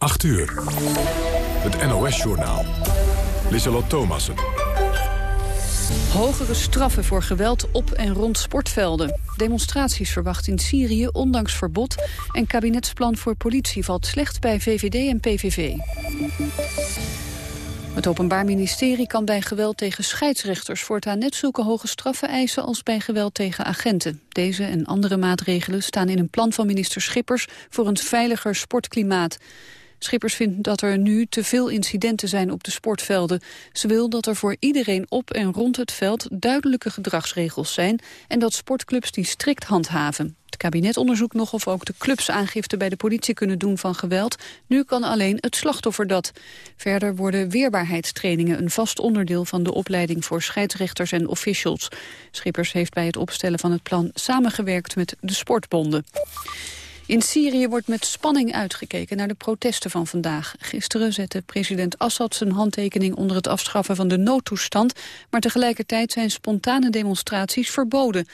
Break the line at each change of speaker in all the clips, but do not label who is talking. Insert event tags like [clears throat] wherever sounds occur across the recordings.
8 uur. Het NOS-journaal. Lieselot Thomassen.
Hogere straffen voor geweld op en rond sportvelden. Demonstraties verwacht in Syrië ondanks verbod. En kabinetsplan voor politie valt slecht bij VVD en PVV. Het Openbaar Ministerie kan bij geweld tegen scheidsrechters voortaan net zulke hoge straffen eisen als bij geweld tegen agenten. Deze en andere maatregelen staan in een plan van minister Schippers voor een veiliger sportklimaat. Schippers vindt dat er nu te veel incidenten zijn op de sportvelden. Ze wil dat er voor iedereen op en rond het veld duidelijke gedragsregels zijn... en dat sportclubs die strikt handhaven. Het kabinet onderzoekt nog of ook de clubs aangifte bij de politie kunnen doen van geweld. Nu kan alleen het slachtoffer dat. Verder worden weerbaarheidstrainingen een vast onderdeel van de opleiding voor scheidsrechters en officials. Schippers heeft bij het opstellen van het plan samengewerkt met de sportbonden. In Syrië wordt met spanning uitgekeken naar de protesten van vandaag. Gisteren zette president Assad zijn handtekening onder het afschaffen van de noodtoestand, maar tegelijkertijd zijn spontane demonstraties verboden.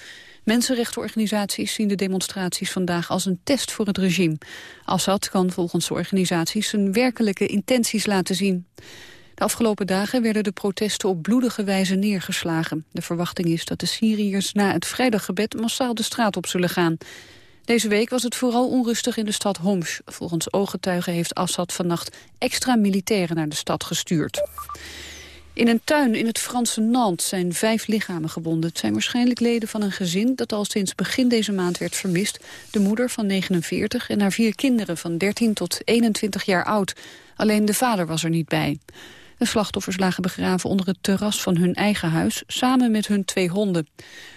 Mensenrechtenorganisaties zien de demonstraties vandaag als een test voor het regime. Assad kan volgens de organisaties zijn werkelijke intenties laten zien. De afgelopen dagen werden de protesten op bloedige wijze neergeslagen. De verwachting is dat de Syriërs na het vrijdaggebed massaal de straat op zullen gaan. Deze week was het vooral onrustig in de stad Homs. Volgens ooggetuigen heeft Assad vannacht extra militairen naar de stad gestuurd. In een tuin in het Franse Nantes zijn vijf lichamen gebonden. Het zijn waarschijnlijk leden van een gezin dat al sinds begin deze maand werd vermist. De moeder van 49 en haar vier kinderen van 13 tot 21 jaar oud. Alleen de vader was er niet bij. De slachtoffers lagen begraven onder het terras van hun eigen huis... samen met hun twee honden.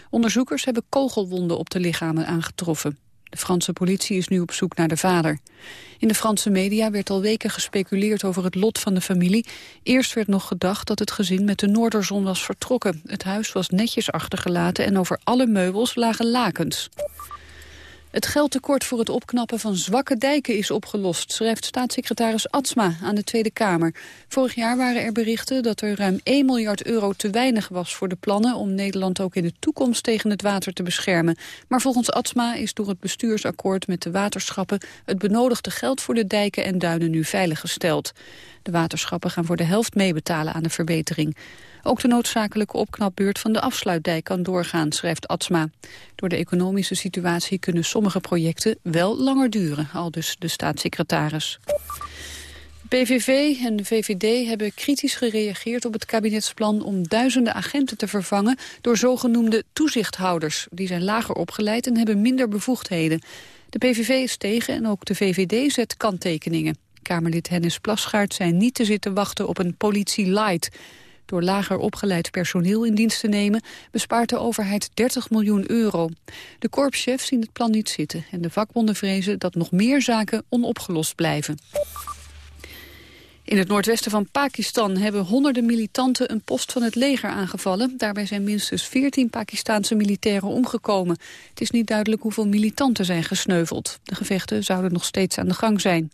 Onderzoekers hebben kogelwonden op de lichamen aangetroffen. De Franse politie is nu op zoek naar de vader. In de Franse media werd al weken gespeculeerd over het lot van de familie. Eerst werd nog gedacht dat het gezin met de Noorderzon was vertrokken. Het huis was netjes achtergelaten en over alle meubels lagen lakens. Het geldtekort voor het opknappen van zwakke dijken is opgelost, schrijft staatssecretaris Atsma aan de Tweede Kamer. Vorig jaar waren er berichten dat er ruim 1 miljard euro te weinig was voor de plannen om Nederland ook in de toekomst tegen het water te beschermen. Maar volgens Atsma is door het bestuursakkoord met de waterschappen het benodigde geld voor de dijken en duinen nu veiliggesteld. De waterschappen gaan voor de helft meebetalen aan de verbetering. Ook de noodzakelijke opknapbeurt van de afsluitdijk kan doorgaan, schrijft Atsma. Door de economische situatie kunnen sommige projecten wel langer duren, al dus de staatssecretaris. PVV en de VVD hebben kritisch gereageerd op het kabinetsplan om duizenden agenten te vervangen door zogenoemde toezichthouders. Die zijn lager opgeleid en hebben minder bevoegdheden. De PVV is tegen en ook de VVD zet kanttekeningen. Kamerlid Hennis Plasgaard zei niet te zitten wachten op een politie light. Door lager opgeleid personeel in dienst te nemen bespaart de overheid 30 miljoen euro. De korpschefs zien het plan niet zitten en de vakbonden vrezen dat nog meer zaken onopgelost blijven. In het noordwesten van Pakistan hebben honderden militanten een post van het leger aangevallen. Daarbij zijn minstens 14 Pakistanse militairen omgekomen. Het is niet duidelijk hoeveel militanten zijn gesneuveld. De gevechten zouden nog steeds aan de gang zijn.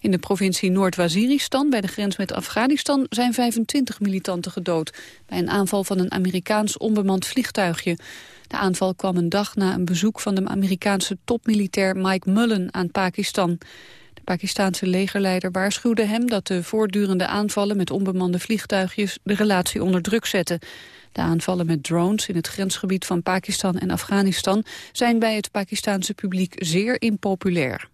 In de provincie Noord-Waziristan, bij de grens met Afghanistan, zijn 25 militanten gedood. Bij een aanval van een Amerikaans onbemand vliegtuigje. De aanval kwam een dag na een bezoek van de Amerikaanse topmilitair Mike Mullen aan Pakistan. De Pakistanse legerleider waarschuwde hem dat de voortdurende aanvallen met onbemande vliegtuigjes de relatie onder druk zetten. De aanvallen met drones in het grensgebied van Pakistan en Afghanistan zijn bij het Pakistanse publiek zeer impopulair.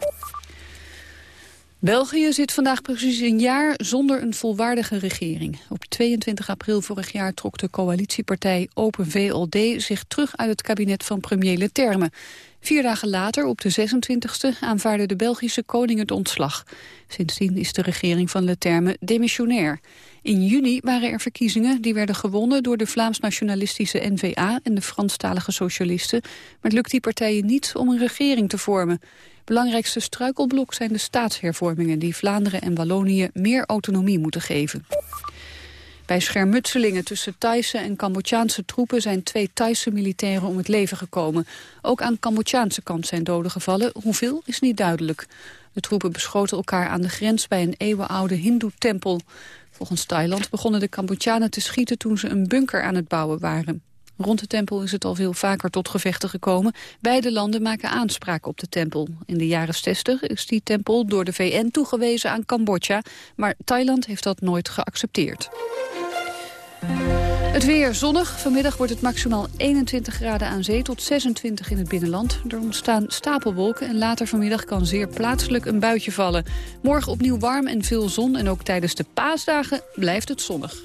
België zit vandaag precies een jaar zonder een volwaardige regering. Op 22 april vorig jaar trok de coalitiepartij Open VLD zich terug uit het kabinet van premier Leterme. Vier dagen later, op de 26e, aanvaarde de Belgische koning het ontslag. Sindsdien is de regering van Leterme demissionair. In juni waren er verkiezingen die werden gewonnen door de Vlaams-nationalistische N-VA en de Franstalige socialisten. Maar het lukt die partijen niet om een regering te vormen. Belangrijkste struikelblok zijn de staatshervormingen die Vlaanderen en Wallonië meer autonomie moeten geven. Bij schermutselingen tussen Thaise en Cambodjaanse troepen zijn twee Thaise militairen om het leven gekomen. Ook aan Cambodjaanse kant zijn doden gevallen. Hoeveel is niet duidelijk. De troepen beschoten elkaar aan de grens bij een eeuwenoude hindoe-tempel. Volgens Thailand begonnen de Cambodjanen te schieten toen ze een bunker aan het bouwen waren. Rond de tempel is het al veel vaker tot gevechten gekomen. Beide landen maken aanspraak op de tempel. In de jaren 60 is die tempel door de VN toegewezen aan Cambodja, maar Thailand heeft dat nooit geaccepteerd. Het weer zonnig. Vanmiddag wordt het maximaal 21 graden aan zee tot 26 in het binnenland. Er ontstaan stapelwolken en later vanmiddag kan zeer plaatselijk een buitje vallen. Morgen opnieuw warm en veel zon en ook tijdens de paasdagen blijft het zonnig.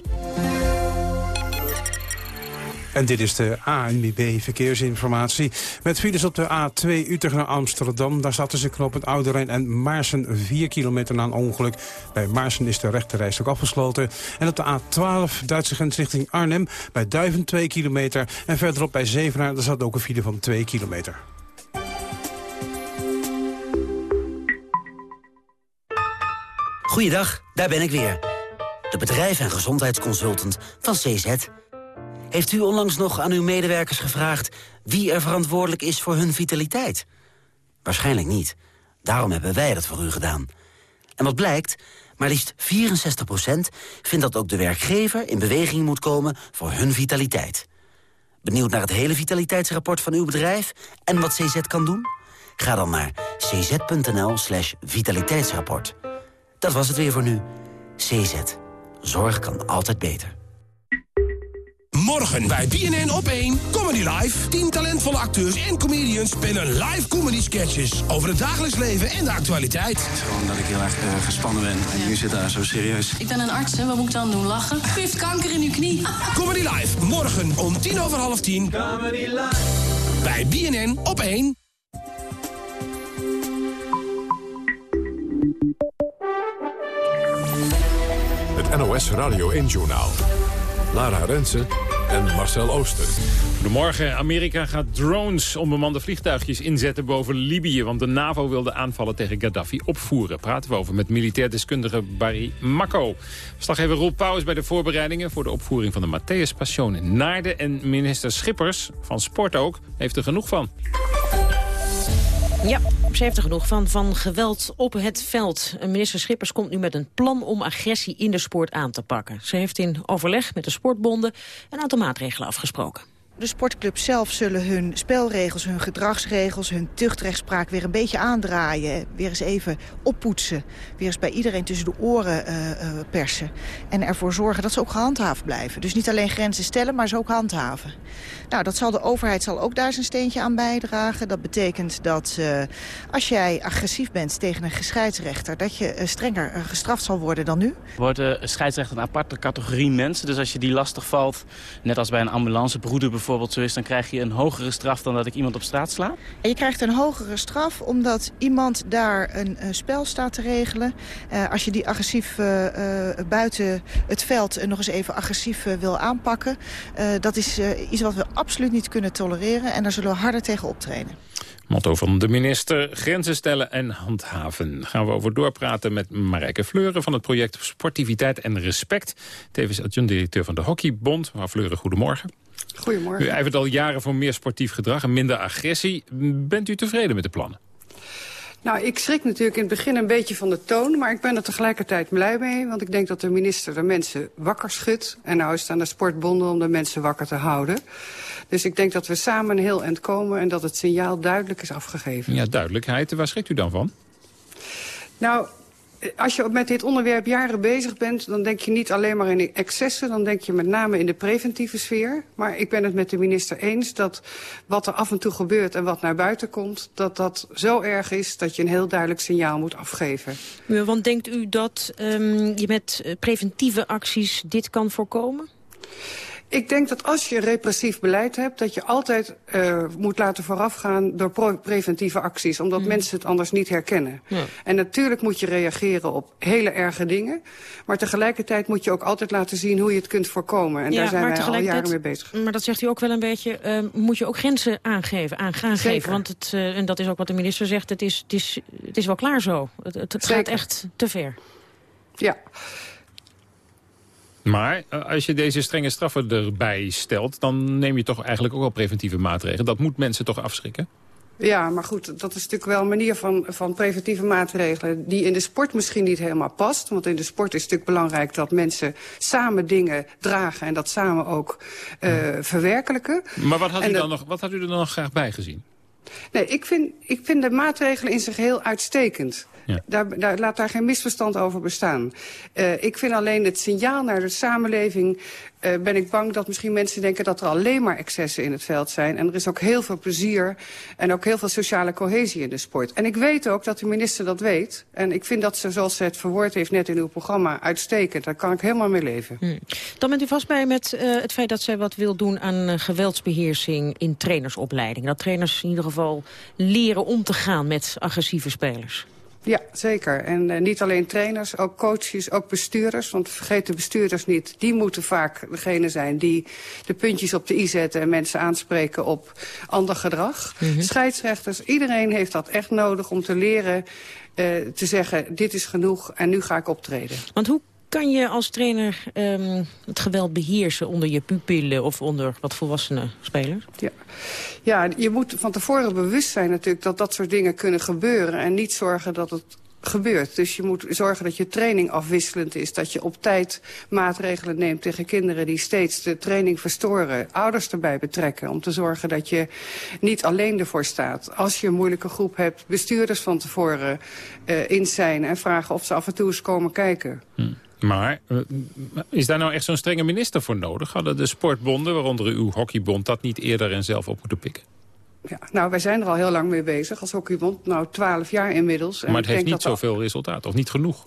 En dit is de ANWB Verkeersinformatie. Met files op de A2 Utrecht naar Amsterdam. Daar zaten ze knop het Oude Rijn en Maarsen 4 kilometer na een ongeluk. Bij Maarsen is de rechterreis ook afgesloten. En op de A12 Duitse grens richting Arnhem. Bij Duiven 2 kilometer. En verderop bij Zevenaar daar zat ook een file van 2 kilometer.
Goeiedag, daar ben ik weer. De bedrijf- en gezondheidsconsultant van CZ. Heeft u onlangs nog aan uw medewerkers gevraagd... wie er verantwoordelijk is voor hun vitaliteit? Waarschijnlijk niet. Daarom hebben wij dat voor u gedaan. En wat blijkt? Maar liefst 64% vindt dat ook de werkgever in beweging moet komen voor hun vitaliteit. Benieuwd naar het hele vitaliteitsrapport van uw bedrijf en wat CZ kan doen? Ga dan naar cz.nl slash vitaliteitsrapport. Dat was het weer voor nu. CZ. Zorg kan altijd beter.
Morgen bij BNN op 1 Comedy Live. 10 talentvolle acteurs en comedians spelen live comedy sketches over het dagelijks leven en de actualiteit.
Gewoon dat ik heel erg uh, gespannen ben. En nu zit daar zo serieus.
Ik ben een arts, hè. wat moet ik dan doen? Lachen? U heeft kanker in uw knie.
Comedy Live, morgen om tien over half tien. Comedy Live. Bij BNN op 1.
Het NOS Radio 1-journaal. Lara Rensen en Marcel Ooster.
Goedemorgen. Amerika gaat drones, onbemande vliegtuigjes inzetten boven Libië. Want de NAVO wil de aanvallen tegen Gaddafi opvoeren. Praten we over met militair deskundige Barry Makko. Verslaggever Roel Pauw bij de voorbereidingen... voor de opvoering van de Matthäus Passion in Naarden. En minister Schippers, van Sport ook, heeft er genoeg van.
Ja, ze heeft er genoeg van, van geweld op het veld. Minister Schippers komt nu met een plan om agressie in de sport aan te pakken. Ze heeft in overleg met de sportbonden een aantal maatregelen afgesproken.
De sportclubs zelf zullen hun spelregels, hun gedragsregels... hun tuchtrechtspraak weer een beetje aandraaien. Weer eens even oppoetsen. Weer eens bij iedereen tussen de oren uh, uh, persen. En ervoor zorgen dat ze ook gehandhaafd blijven. Dus niet alleen grenzen stellen, maar ze ook handhaven. Nou, dat zal de overheid zal ook daar zijn steentje aan bijdragen. Dat betekent dat uh, als jij agressief bent tegen een scheidsrechter... dat je strenger gestraft zal worden dan nu.
Wordt scheidsrechter een aparte categorie mensen. Dus als je die lastig valt, net als bij een ambulancebroeder bijvoorbeeld zo is... dan krijg je een hogere straf dan dat ik iemand op straat sla?
En je krijgt een hogere straf omdat iemand daar een, spel staat te regelen. Uh, als je die agressief uh, uh, buiten het veld nog eens even agressief wil aanpakken... dat is iets wat we absoluut niet kunnen tolereren. En daar zullen we harder tegen optreden.
Motto van de minister, grenzen stellen en handhaven. Gaan we over doorpraten met Marijke Fleuren van het project Sportiviteit en Respect. Tevens adjunct-directeur van de Hockeybond. Mevrouw Fleuren, goedemorgen.
Goedemorgen.
U ijvert al jaren voor meer sportief gedrag en minder agressie. Bent u tevreden met de plannen?
Nou, ik schrik natuurlijk in het begin een beetje van de toon... maar ik ben er tegelijkertijd blij mee. Want ik denk dat de minister de mensen wakker schudt. En nou is het aan de sportbonden om de mensen wakker te houden. Dus ik denk dat we samen een heel eind komen... en dat het signaal duidelijk is afgegeven.
Ja, duidelijkheid. Waar schrikt u dan van?
Nou, als je met dit onderwerp jaren bezig bent... dan denk je niet alleen maar in excessen... dan denk je met name in de preventieve sfeer. Maar ik ben het met de minister eens dat wat er af en toe gebeurt... en wat naar buiten komt, dat dat zo erg is... dat je een heel duidelijk signaal moet afgeven.
Want denkt u dat um, je met preventieve acties dit kan voorkomen?
Ik denk dat als je repressief beleid hebt... dat je altijd uh, moet laten voorafgaan door preventieve acties. Omdat mm. mensen het anders niet herkennen. Ja. En natuurlijk moet je reageren op hele erge dingen. Maar tegelijkertijd moet je ook altijd laten zien hoe je het kunt voorkomen. En
ja,
daar zijn wij al jaren mee bezig.
Maar dat zegt u ook wel een beetje. Uh, moet je ook grenzen aangeven, aan gaan geven. Want het, uh, en dat is ook wat de minister zegt. Het is, het is, het is wel klaar zo. Het, het, het gaat echt te ver.
Ja.
Maar eh, als je deze strenge straffen erbij stelt... dan neem je toch eigenlijk ook wel preventieve maatregelen. Dat moet mensen toch afschrikken?
Ja, maar goed, dat is natuurlijk wel een manier van, van preventieve maatregelen... die in de sport misschien niet helemaal past. Want in de sport is het natuurlijk belangrijk dat mensen samen dingen dragen... en dat samen ook uh, verwerkelijken.
Maar wat had, u dan nog, wat had u er dan nog graag bij gezien?
Nee, ik vind, ik vind de maatregelen in zich heel uitstekend. Ja. Daar, daar, laat daar geen misverstand over bestaan. Uh, ik vind alleen het signaal naar de samenleving... Uh, ben ik bang dat misschien mensen denken dat er alleen maar excessen in het veld zijn. En er is ook heel veel plezier en ook heel veel sociale cohesie in de sport. En ik weet ook dat de minister dat weet. En ik vind dat ze, zoals ze het verwoord heeft net in uw programma, uitstekend. Daar kan ik helemaal mee leven.
Hmm. Dan bent u vast bij met uh, het feit dat zij wat wil doen aan geweldsbeheersing in trainersopleiding. Dat trainers in ieder geval leren om te gaan met agressieve spelers.
Ja, zeker. En uh, niet alleen trainers, ook coaches, ook bestuurders. Want vergeet de bestuurders niet. Die moeten vaak degene zijn die de puntjes op de i zetten... en mensen aanspreken op ander gedrag. Mm -hmm. Scheidsrechters, iedereen heeft dat echt nodig om te leren... Uh, te zeggen, dit is genoeg en nu ga ik optreden.
Want hoe kan je als trainer um, het geweld beheersen onder je pupillen of onder wat volwassene spelers?
Ja. ja, je moet van tevoren bewust zijn natuurlijk dat dat soort dingen kunnen gebeuren. En niet zorgen dat het gebeurt. Dus je moet zorgen dat je training afwisselend is. Dat je op tijd maatregelen neemt tegen kinderen die steeds de training verstoren. Ouders erbij betrekken om te zorgen dat je niet alleen ervoor staat. Als je een moeilijke groep hebt, bestuurders van tevoren uh, in zijn... en vragen of ze af en toe eens komen kijken.
Hmm. Maar is daar nou echt zo'n strenge minister voor nodig? Hadden de sportbonden, waaronder uw hockeybond, dat niet eerder en zelf op moeten pikken?
Ja, nou, wij zijn er al heel lang mee bezig als hockeybond. Nou, twaalf jaar inmiddels.
En maar het heeft niet zoveel dat... resultaat, of niet genoeg?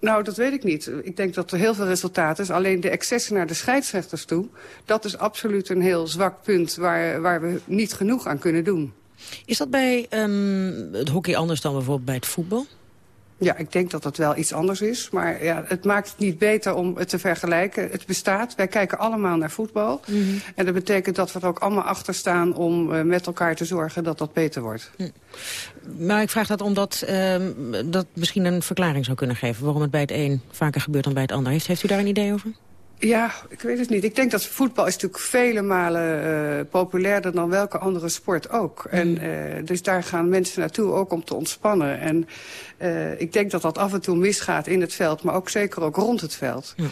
Nou, dat weet ik niet. Ik denk dat er heel veel resultaat is. Alleen de excessen naar de scheidsrechters toe... dat is absoluut een heel zwak punt waar, waar we niet genoeg aan kunnen doen.
Is dat bij um, het hockey anders dan bijvoorbeeld bij het voetbal?
Ja, ik denk dat dat wel iets anders is. Maar ja, het maakt het niet beter om het te vergelijken. Het bestaat. Wij kijken allemaal naar voetbal. Mm -hmm. En dat betekent dat we er ook allemaal achter staan... om uh, met elkaar te zorgen dat dat beter wordt.
Hm. Maar ik vraag dat omdat uh, dat misschien een verklaring zou kunnen geven... waarom het bij het een vaker gebeurt dan bij het ander. Heeft, heeft u daar een idee over?
Ja, ik weet het niet. Ik denk dat voetbal is natuurlijk vele malen uh, populairder dan welke andere sport ook. Mm. En uh, dus daar gaan mensen naartoe ook om te ontspannen. En uh, ik denk dat dat af en toe misgaat in het veld, maar ook zeker ook rond het veld. Ja.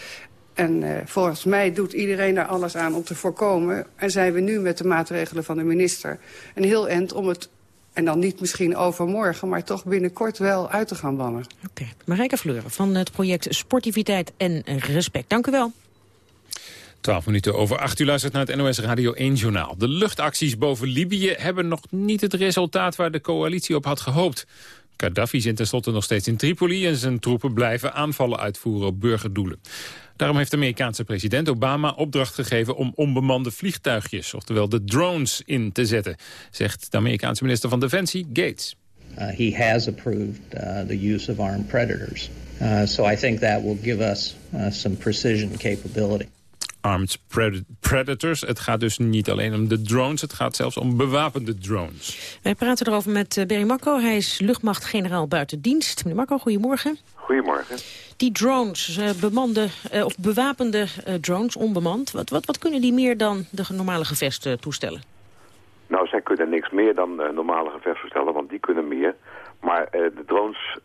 En uh, volgens mij doet iedereen daar alles aan om te voorkomen. En zijn we nu met de maatregelen van de minister een heel eind om het en dan niet misschien overmorgen, maar toch binnenkort wel uit te gaan bannen.
Oké. Okay. Marijke Fleuren van het project Sportiviteit en Respect. Dank u wel.
12 minuten over 8 u luistert naar het NOS Radio 1 Journaal. De luchtacties boven Libië hebben nog niet het resultaat waar de coalitie op had gehoopt. Gaddafi zit tenslotte nog steeds in Tripoli... en zijn troepen blijven aanvallen uitvoeren op burgerdoelen. Daarom heeft de Amerikaanse president Obama opdracht gegeven... om onbemande vliegtuigjes, oftewel de drones, in te zetten... zegt de Amerikaanse minister van Defensie, Gates.
Uh, he has approved uh, the use of armed predators. Uh, so I think that will give us some precision capability.
Armed Predators. Het gaat dus niet alleen om de drones, het gaat zelfs om bewapende drones.
Wij praten erover met uh, Berry Makko. Hij is luchtmachtgeneraal buiten dienst. Meneer Makko, goedemorgen.
Goedemorgen.
Die drones, bemande, uh, of bewapende drones, onbemand, wat, wat, wat kunnen die meer dan de normale gevechtstoestellen?
Nou, zij kunnen niks meer dan normale gevechtstoestellen, want die kunnen meer. Maar de drones,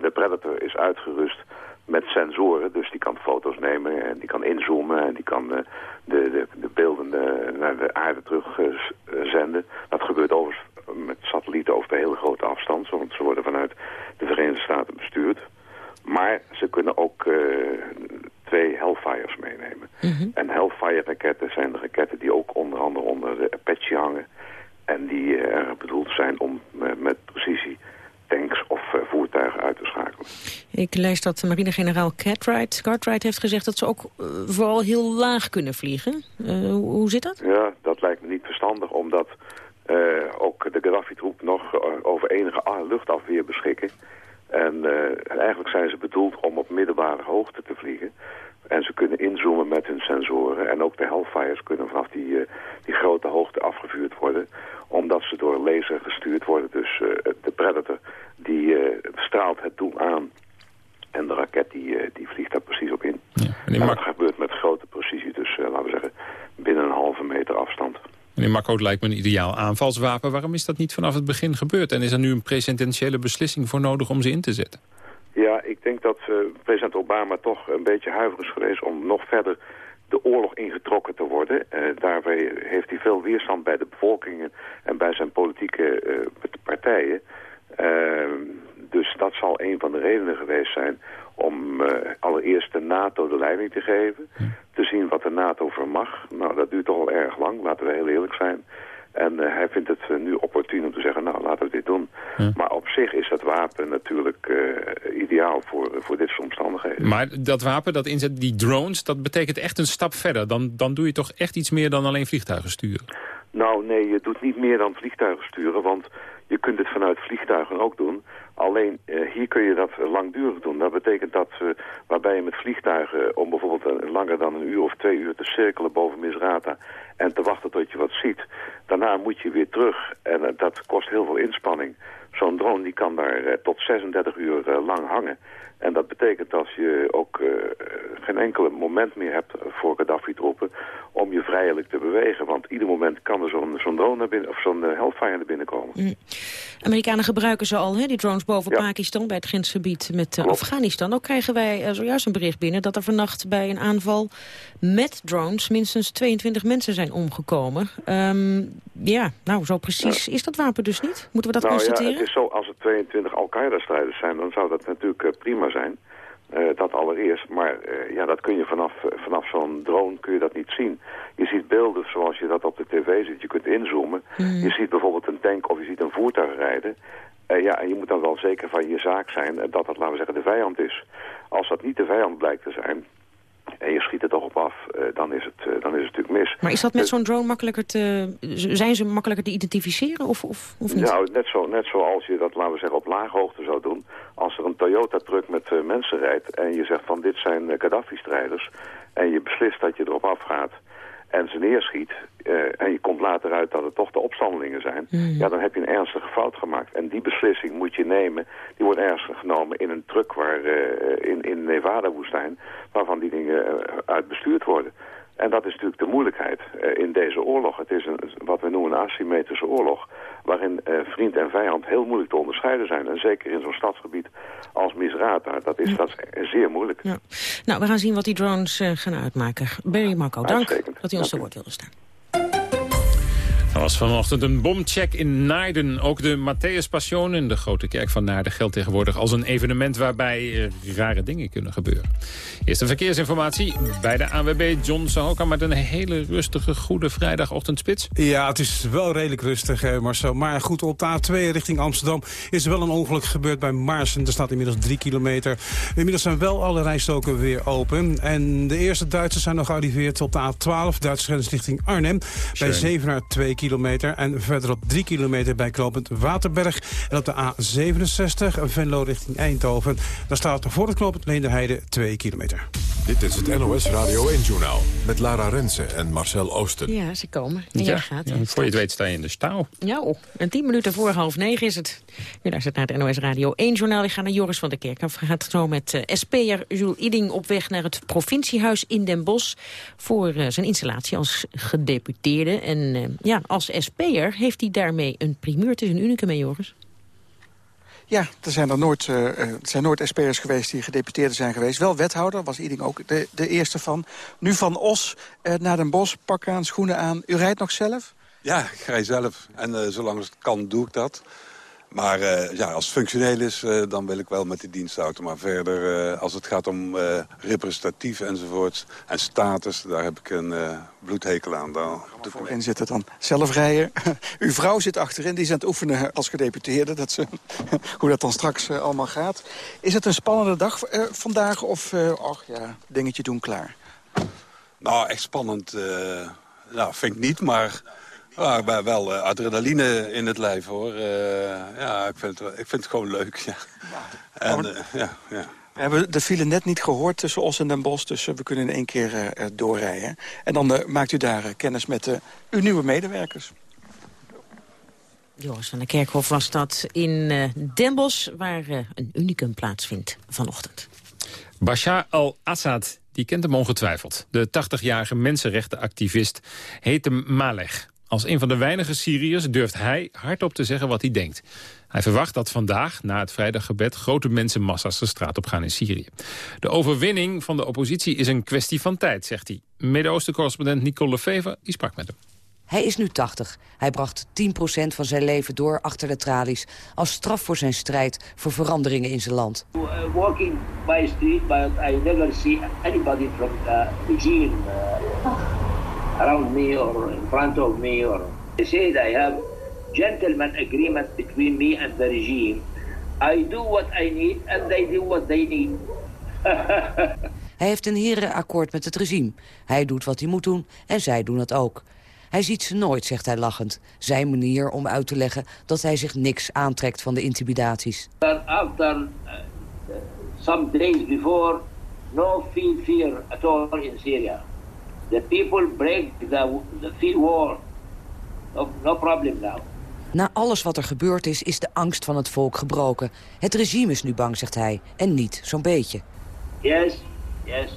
de Predator is uitgerust met sensoren. Dus die kan foto's nemen en die kan inzoomen en die kan uh, de, de, de beelden uh, naar de aarde terugzenden. Uh, dat gebeurt overigens met satellieten over de hele grote afstand, want ze worden vanuit de Verenigde Staten bestuurd. Maar ze kunnen ook twee Hellfires meenemen. Mm -hmm. En Hellfire-raketten zijn de raketten die ook onder andere onder de Apache hangen. En die er bedoeld zijn om met precisie tanks of uh, voertuigen uit te schakelen.
Ik lees dat marinegeneraal Cartwright, Cartwright heeft gezegd dat ze ook uh, vooral heel laag kunnen vliegen. Uh, hoe zit dat?
Ja, dat lijkt me niet verstandig, omdat ook de Gaddafi-troep nog over enige luchtafweer beschikken. En eigenlijk zijn ze bedoeld om op middelbare hoogte te vliegen. En ze kunnen inzoomen met hun sensoren. En ook de Hellfires kunnen vanaf die, die grote hoogte afgevuurd worden omdat ze door laser gestuurd worden. Dus uh, de Predator die uh, straalt het doel aan en de raket die, die vliegt daar precies op in. Ja, en dat gebeurt met grote precisie, dus laten we zeggen binnen een halve meter afstand.
Meneer het lijkt me een ideaal aanvalswapen. Waarom is dat niet vanaf het begin gebeurd? En is er nu een presidentiële beslissing voor nodig om ze in te zetten?
Ja, ik denk dat uh, president Obama toch een beetje huiverig is geweest om nog verder de oorlog ingetrokken te worden. Uh, daarbij heeft hij veel weerstand bij de bevolkingen en bij zijn politieke uh, partijen. Ehm, dus dat zal een van de redenen geweest zijn om allereerst de NATO de leiding te geven. Te zien wat de NATO vermag. Nou, dat duurt toch al erg lang, laten we heel eerlijk zijn. En uh, hij vindt het uh, nu opportun om te zeggen, nou laten we dit doen. Hm. Maar op zich is dat wapen natuurlijk uh, ideaal voor, voor dit soort omstandigheden.
Maar dat wapen, dat inzet, die drones, dat betekent echt een stap verder. Dan, dan doe je toch echt iets meer dan alleen vliegtuigen sturen?
Nou nee, je doet niet meer dan vliegtuigen sturen, want je kunt het vanuit vliegtuigen ook doen. Alleen uh, hier kun je dat langdurig doen. Dat betekent dat uh, waarbij je met vliegtuigen om bijvoorbeeld langer dan een uur of twee uur te cirkelen boven Misrata en te wachten tot je wat ziet. Daarna moet je weer terug en dat kost heel veel inspanning. Zo'n drone die kan daar tot 36 uur lang hangen. En dat betekent dat je ook uh, geen enkel moment meer hebt voor Gaddafi-troepen om je vrijelijk te bewegen. Want ieder moment kan er zo'n zo'n drone naar binnen, of zo'n uh, Hellfire naar binnen komen.
Mm. Amerikanen gebruiken ze al, hè, die drones boven ja. Pakistan, bij het grensgebied met uh, Afghanistan. Ook krijgen wij zojuist een bericht binnen dat er vannacht bij een aanval met drones minstens 22 mensen zijn omgekomen. Um, ja, nou, zo precies ja. is dat wapen dus niet? Moeten we dat
nou,
constateren?
Ja, het is zo, als het 22 Al-Qaeda-strijders zijn, dan zou dat natuurlijk prima zijn. Uh, dat allereerst, maar uh, ja, dat kun je vanaf, uh, vanaf zo'n drone kun je dat niet zien. Je ziet beelden zoals je dat op de tv ziet, je kunt inzoomen. Mm. Je ziet bijvoorbeeld een tank of je ziet een voertuig rijden. ja, en je moet dan wel zeker van je zaak zijn dat dat, laten we zeggen, de vijand is. Als dat niet de vijand blijkt te zijn, en je schiet er toch op af, uh, dan, is het, uh, dan is het natuurlijk mis.
Maar is dat met dus, zo'n drone makkelijker te... zijn ze makkelijker te identificeren of, of, of niet?
Nou, net, zo, net zoals je dat, laten we zeggen, op lage hoogte zou doen. Als er een Toyota-truck met uh, mensen rijdt en je zegt van dit zijn Gaddafi-strijders... en je beslist dat je erop afgaat en ze neerschiet... je komt later uit dat het toch de opstandelingen zijn... Mm. ja, dan heb je een ernstige fout gemaakt. En die beslissing moet je nemen. Die wordt ernstig genomen in een truck waar, in, in Nevada-woestijn... waarvan die dingen uit bestuurd worden. En dat is natuurlijk de moeilijkheid uh, in deze oorlog. Het is een, wat we noemen een asymmetrische oorlog... waarin uh, vriend en vijand heel moeilijk te onderscheiden zijn. En zeker in zo'n stadsgebied als Misrata, dat is, ja. dat is zeer moeilijk.
Ja. Nou, we gaan zien wat die drones uh, gaan uitmaken. Barry Marco, dank dat u ons te woord wilde staan.
Er was vanochtend een bomcheck in Naarden. Ook de Matthäus Passion in de grote kerk van Naarden geldt tegenwoordig als een evenement waarbij rare dingen kunnen gebeuren. Eerste verkeersinformatie bij de ANWB John Sahoka met een hele rustige, goede vrijdagochtendspits.
Ja, het is wel redelijk rustig, Marcel. Maar goed, op de A2 richting Amsterdam is er wel een ongeluk gebeurd bij Maarsen. Er staat inmiddels drie kilometer. Inmiddels zijn wel alle rijstoken weer open. En de eerste Duitsers zijn nog gearriveerd op de A12, Duitse grens richting Arnhem. Schön. Bij Zevenaar 2 kilometer kilometer. En verderop 3 kilometer bij knooppunt Waterberg. En op de A67 Venlo richting Eindhoven. Daar staat voor het knooppunt Leenderheide 2 kilometer.
Dit is het NOS Radio 1-journaal met Lara Rensen en Marcel Oosten.
Ja, ze komen. En
ja,
gaat.
Ja, voor je het weet sta je in de staal.
Ja, en 10 minuten voor half negen is het. U luistert naar het NOS Radio 1-journaal. Ik ga naar Joris van der Kerk. Hij gaat zo met uh, SP'er Jules Iding op weg naar het provinciehuis in Den Bosch... voor uh, zijn installatie als gedeputeerde. En uh, ja, als SP'er heeft hij daarmee een primeur. Het is een unicum, mee, Joris.
Ja, er zijn er nooit, uh, zijn nooit SP'ers geweest die gedeputeerden zijn geweest. Wel wethouder, was Iding ook de, de eerste van. Nu van Os uh, naar Den Bosch, pak aan, schoenen aan. U rijdt nog zelf?
Ja, ik rij zelf. En zolang het kan, doe ik dat. Maar uh, ja, als het functioneel is, uh, dan wil ik wel met die dienstauto. Maar verder, uh, als het gaat om representatief enzovoort en status... daar heb ik een bloedhekel aan. Dan
voorin zit het dan zelf rijden. [laughs] Uw vrouw zit achterin, die is aan het oefenen als gedeputeerde. Dat ze, [laughs] hoe dat dan straks allemaal gaat. Is het een spannende dag vandaag of, ach ja, dingetje doen, klaar?
Nou, echt spannend nou, vind ik niet, maar... Ja, maar wel uh, adrenaline in het lijf, hoor. Uh, ja, ik vind, het, ik vind het gewoon leuk, ja. En, uh, ja, ja.
We hebben de file net niet gehoord tussen Os en Den Bosch, dus we kunnen in één keer doorrijden. En dan maakt u daar kennis met uw nieuwe medewerkers.
Joris van der Kerkhof was dat in Den Bosch, waar een unicum plaatsvindt vanochtend.
Bashar al-Assad, die kent hem ongetwijfeld. De 80-jarige mensenrechtenactivist heet hem Malek. Als een van de weinige Syriërs durft hij hardop te zeggen wat hij denkt. Hij verwacht dat vandaag, na het vrijdaggebed... grote mensenmassa's de straat op gaan in Syrië. De overwinning van de oppositie is een kwestie van tijd, zegt hij. Midden-Oosten-correspondent Nicole Lefever die sprak met hem.
Hij is nu 80. Hij bracht 10% van zijn leven door achter de tralies... als straf voor zijn strijd voor veranderingen in zijn land.
Uh, walking by street, but I never see anybody from the regime uh, around me or in front of me. Or they say I have gentleman agreement between me and the regime. I do what I need and they do what they need. [laughs]
hij heeft een herenakkoord met het regime. Hij doet wat hij moet doen en zij doen het ook. Hij ziet ze nooit, zegt hij lachend. Zijn manier om uit te leggen dat hij zich niks aantrekt van de intimidaties.
After uh, some days before, no feel fear at all in Syria. The people break the, the fear wall. No, no problem now.
Na alles wat er gebeurd is, is de angst van het volk gebroken. Het regime is nu bang, zegt hij. En niet zo'n beetje.
Yes, yes.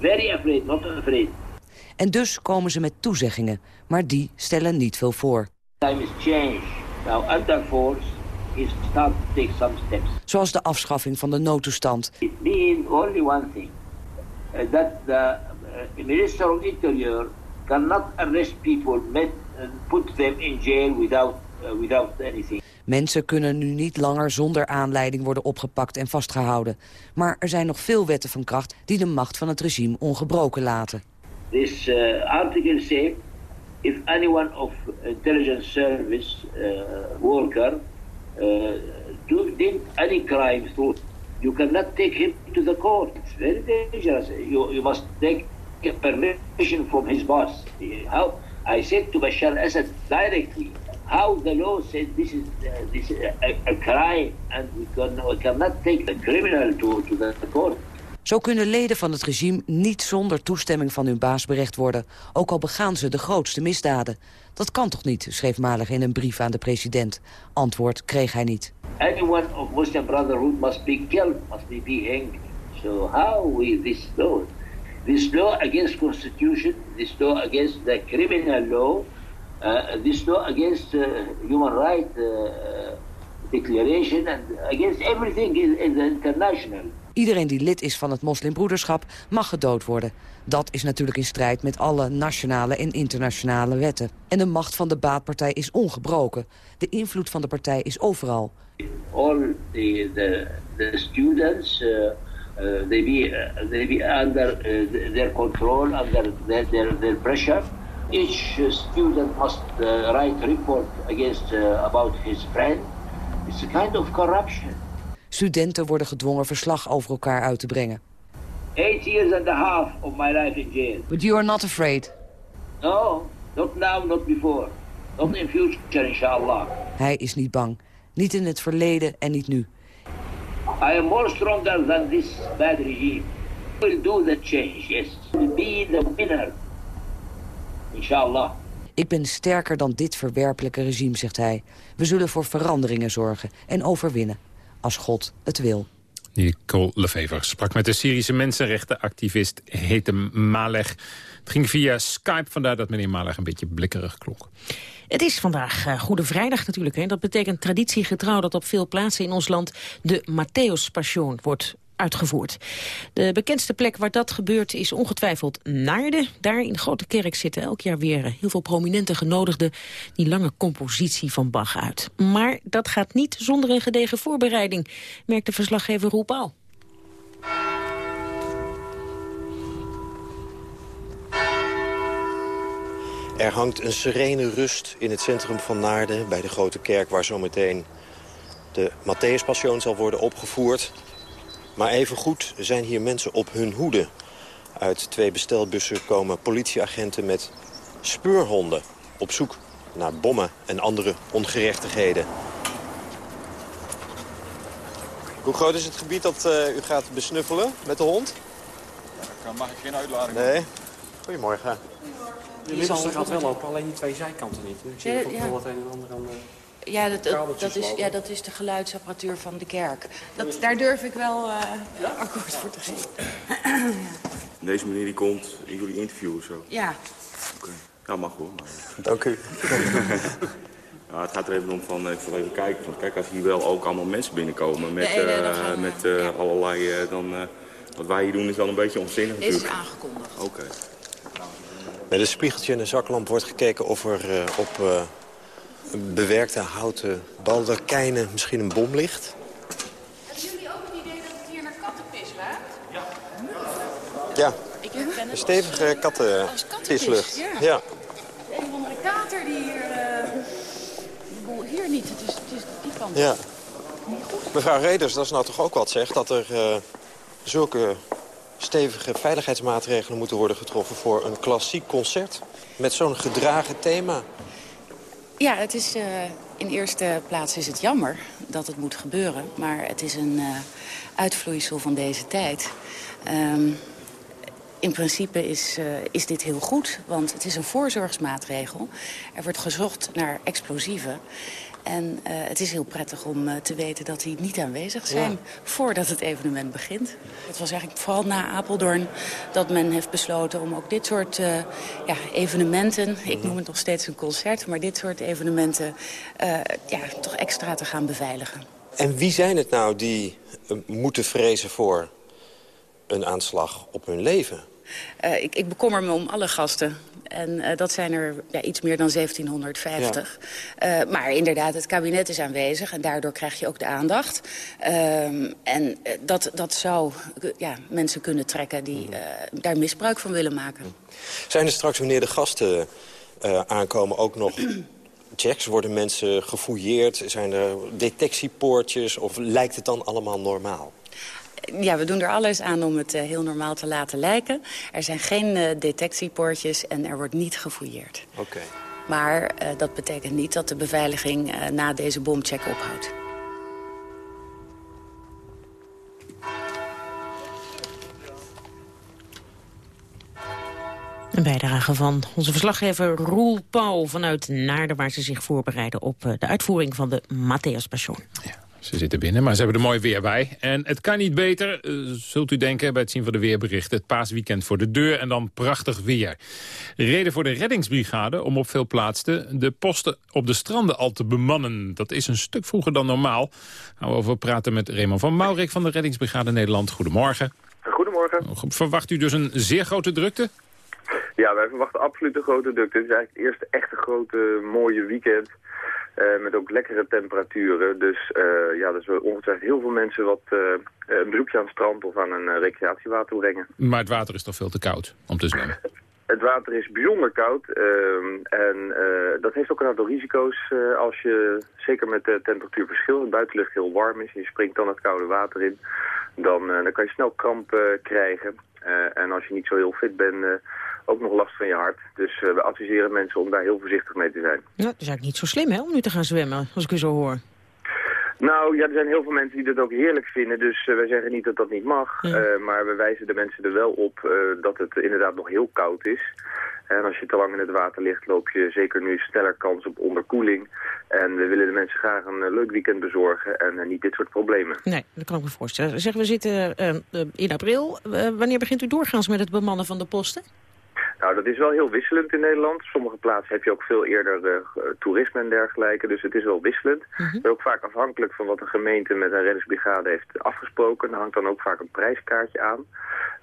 Very afraid, not afraid.
En dus komen ze met toezeggingen, maar die stellen niet veel voor.
Time is changed. Now under force is start to take some steps.
Zoals de afschaffing van de noodtoestand.
It means only one thing. Uh, that the Minister of Interior cannot arrest people, met, uh, put them in jail without, uh, without anything.
Mensen kunnen nu niet langer zonder aanleiding worden opgepakt en vastgehouden. Maar er zijn nog veel wetten van kracht die de macht van het regime ongebroken laten.
This uh, article says if anyone of intelligence service uh, worker uh, did any crime, so you cannot take him to the court. It's very dangerous. You, you must take permission from his boss. How I said to Bashar al-Assad directly, how the law says this is uh, this is a, a, crime and we, can, we cannot take the criminal to, to the court.
Zo kunnen leden van het regime niet zonder toestemming van hun baas berecht worden, ook al begaan ze de grootste misdaden. Dat kan toch niet, schreef Malig in een brief aan de president. Antwoord kreeg hij niet.
Anyone of Muslim Brotherhood must be killed, must be hanged. So how we this law? This law against constitution, this law against the criminal law, uh, this law against uh, human rights uh, declaration and against everything in, in the international.
Iedereen die lid is van het moslimbroederschap mag gedood worden. Dat is natuurlijk in strijd met alle nationale en internationale wetten. En de macht van de baatpartij is ongebroken. De invloed van de partij is overal.
All the, the, the students, uh, uh, they, be, uh, they be under uh, their control, under their, their, their pressure. Each student must write report against about his friend. It's a kind of corruption.
Studenten worden gedwongen verslag over elkaar uit te brengen.
Eight years and a half of my life in jail.
But you are not afraid?
No, not now, not before. Not in future, inshallah.
Hij is niet bang. Niet in het verleden en niet nu.
I am more stronger than this bad regime. We will do the change, yes. We be the winner. Inshallah.
Ik ben sterker dan dit verwerpelijke regime, zegt hij. We zullen voor veranderingen zorgen en overwinnen als God het wil.
Nicole Lefever sprak met de Syrische mensenrechtenactivist Hetem Malech. Het ging via Skype, vandaar dat meneer Malech een beetje blikkerig klonk.
Het is vandaag uh, Goede Vrijdag natuurlijk. Hè. Dat betekent traditiegetrouw dat op veel plaatsen in ons land... de Matthäus Passion wordt uitgevoerd. De bekendste plek waar dat gebeurt is ongetwijfeld Naarden. Daar in de Grote Kerk zitten elk jaar weer heel veel prominente genodigden... die lange compositie van Bach uit. Maar dat gaat niet zonder een gedegen voorbereiding, merkt de verslaggever Roel Pauw.
Er hangt een serene rust in het centrum van Naarden... bij de Grote Kerk waar zometeen de Matthäus zal worden opgevoerd. Maar evengoed zijn hier mensen op hun hoede. Uit twee bestelbussen komen politieagenten met speurhonden... op zoek naar bommen en andere ongerechtigheden. Hoe groot is het gebied dat uh, u gaat besnuffelen met de hond?
Ja, mag ik geen uitlading
Nee. Goedemorgen.
De middelste gaat wel open, alleen die twee zijkanten niet. Ik zie
Ja, ja.
wel wat een en ander aan de...
Ja dat, dat, is, ja, dat is de geluidsapparatuur van de kerk. Dat, daar durf ik wel eh, akkoord voor te geven. [clears throat]
Deze meneer die komt in jullie interview of zo.
Ja.
Oké.
Ja, mag hoor.
Dank u. [laughs]
Ja, het gaat er even om van, ik wil even kijken. Want kijk, als hier wel ook allemaal mensen binnenkomen met,
Nee, nee, dan
eh,
we-
met eh, allerlei... eh, dan, eh, wat wij hier doen is wel een beetje onzinnig
Deze is
natuurlijk.
aangekondigd.
Oké.
Met een spiegeltje en een zaklamp wordt gekeken of er eh, op eh, bewerkte houten balderkijnen misschien een bom ligt.
Hebben jullie ook het idee dat het hier naar kattenpis ruikt?
Ja,
Ik herken
een stevige
als,
kattenvislucht.
ja.
ja.
Een of andere kater die hier... eh, hier niet, het is, het is die kant.
Ja. Mevrouw Reders, dat is nou toch ook wat zeg, dat er eh, zulke stevige veiligheidsmaatregelen moeten worden getroffen voor een klassiek concert met zo'n gedragen thema.
Ja, het is, eh, in eerste plaats is het jammer dat het moet gebeuren. Maar het is een eh, uitvloeisel van deze tijd. Ehm, in principe is, eh, is dit heel goed, want het is een voorzorgsmaatregel. Er wordt gezocht naar explosieven. En eh, het is heel prettig om eh, te weten dat die niet aanwezig zijn
Ja.
voordat het evenement begint. Het was eigenlijk vooral na Apeldoorn dat men heeft besloten om ook dit soort eh, ja, evenementen... ik noem het nog steeds een concert, maar dit soort evenementen... ja, toch extra te gaan beveiligen.
En wie zijn het nou die moeten vrezen voor een aanslag op hun leven?
Eh, ik, ik bekommer me om alle gasten. En eh, dat zijn er ja, iets meer dan 1750. Eh, maar inderdaad, het kabinet is aanwezig en daardoor krijg je ook de aandacht. Ehm, en dat, dat zou ja, mensen kunnen trekken die eh, daar misbruik van willen maken.
Zijn er straks, wanneer de gasten aankomen, ook nog [clears throat] checks? Worden mensen gefouilleerd? Zijn er detectiepoortjes? Of lijkt het dan allemaal normaal?
Ja, we doen er alles aan om het eh, heel normaal te laten lijken. Er zijn geen eh, detectiepoortjes en er wordt niet gefouilleerd.
Oké.
Maar eh, dat betekent niet dat de beveiliging eh, na deze bomcheck ophoudt.
Een bijdrage van onze verslaggever Roel Pauw vanuit Naarden... waar ze zich voorbereiden op eh, de uitvoering van de Matthäus Passion.
Ze zitten binnen, maar ze hebben er mooi weer bij. En het kan niet beter, eh, zult u denken bij het zien van de weerberichten. Het paasweekend voor de deur en dan prachtig weer. Reden voor de reddingsbrigade om op veel plaatsen... de posten op de stranden al te bemannen. Dat is een stuk vroeger dan normaal. Gaan we over praten met Raymond van Maurik van de reddingsbrigade Nederland. Goedemorgen.
Goedemorgen.
Verwacht u dus een zeer grote drukte?
Ja, wij verwachten absoluut een grote drukte. Het is eigenlijk het eerste echte grote mooie weekend. Eh, met ook lekkere temperaturen. Dus eh, ja, dus we ongetwijfeld heel veel mensen wat eh, een bezoekje aan het strand of aan een recreatiewater brengen.
Maar het water is toch veel te koud om te zwemmen? [laughs]
Het water is bijzonder koud ehm, en dat heeft ook een aantal risico's als je, zeker met de temperatuurverschil, de buitenlucht heel warm is en je springt dan het koude water in, dan, dan kan je snel kramp krijgen. En als je niet zo heel fit bent, ook nog last van je hart. Dus eh, we adviseren mensen om daar heel voorzichtig mee te zijn.
Ja, het is eigenlijk niet zo slim hè, om nu te gaan zwemmen, als ik u zo hoor.
Nou, ja, er zijn heel veel mensen die dat ook heerlijk vinden, dus eh, wij zeggen niet dat dat niet mag. eh, maar we wijzen de mensen er wel op dat het inderdaad nog heel koud is. En als je te lang in het water ligt, loop je zeker nu sneller kans op onderkoeling. En we willen de mensen graag een leuk weekend bezorgen en niet dit soort problemen.
Nee, dat kan ik me voorstellen. Zeg, we zitten in april. Wanneer begint u doorgaans met het bemannen van de posten?
Nou, dat is wel heel wisselend in Nederland. Sommige plaatsen heb je ook veel eerder eh, toerisme en dergelijke, dus het is wel wisselend. Het is ook vaak afhankelijk van wat de gemeente met een reddingsbrigade heeft afgesproken. Er hangt dan ook vaak een prijskaartje aan.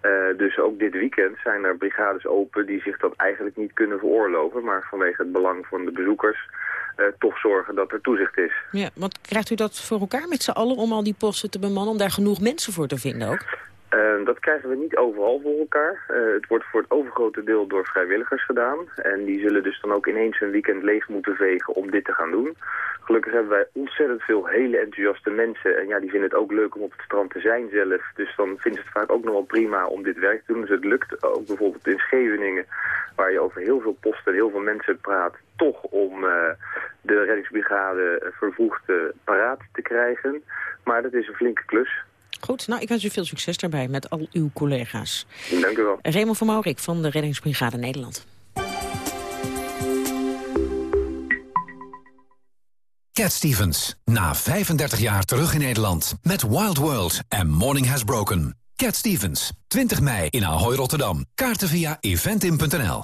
Eh, dus ook dit weekend zijn er brigades open die zich dat eigenlijk niet kunnen veroorloven, maar vanwege het belang van de bezoekers eh, toch zorgen dat er toezicht is.
Ja, want krijgt u dat voor elkaar met z'n allen om al die posten te bemannen... om daar genoeg mensen voor te vinden ook?
Uh, dat krijgen we niet overal voor elkaar. Uh, het wordt voor het overgrote deel door vrijwilligers gedaan. En die zullen dus dan ook ineens een weekend leeg moeten vegen om dit te gaan doen. Gelukkig hebben wij ontzettend veel hele enthousiaste mensen. En ja, die vinden het ook leuk om op het strand te zijn zelf. Dus dan vinden ze het vaak ook nog wel prima om dit werk te doen. Dus het lukt ook bijvoorbeeld in Scheveningen, waar je over heel veel posten en heel veel mensen praat, toch om uh, de reddingsbrigade vervroegd paraat te krijgen. Maar dat is een flinke klus.
Goed, nou, ik wens u veel succes daarbij met al uw collega's.
Dank u wel.
Raymond van Maurik van de Reddingsbrigade Nederland.
Cat Stevens, na 35 jaar terug in Nederland met Wild World en Morning Has Broken. Cat Stevens, 20 mei in Ahoy Rotterdam. Kaarten via eventim.nl.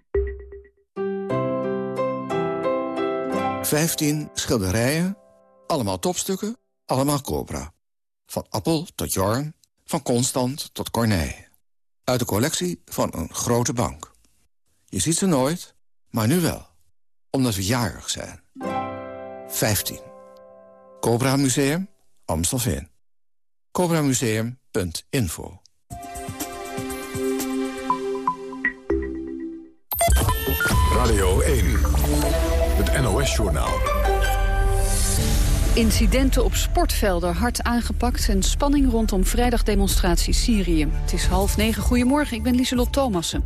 15 schilderijen, allemaal topstukken, allemaal Cobra. Van Appel tot Jorn, van Constant tot Corneille. Uit de collectie van een grote bank. Je ziet ze nooit, maar nu wel. Omdat we jarig zijn. 15. Cobra Museum, Amstelveen. CobraMuseum.info
Radio 1, NOS-journaal.
Incidenten op sportvelden hard aangepakt en spanning rondom vrijdagdemonstratie Syrië. Het is half negen. Goedemorgen, ik ben Lieselot Thomassen.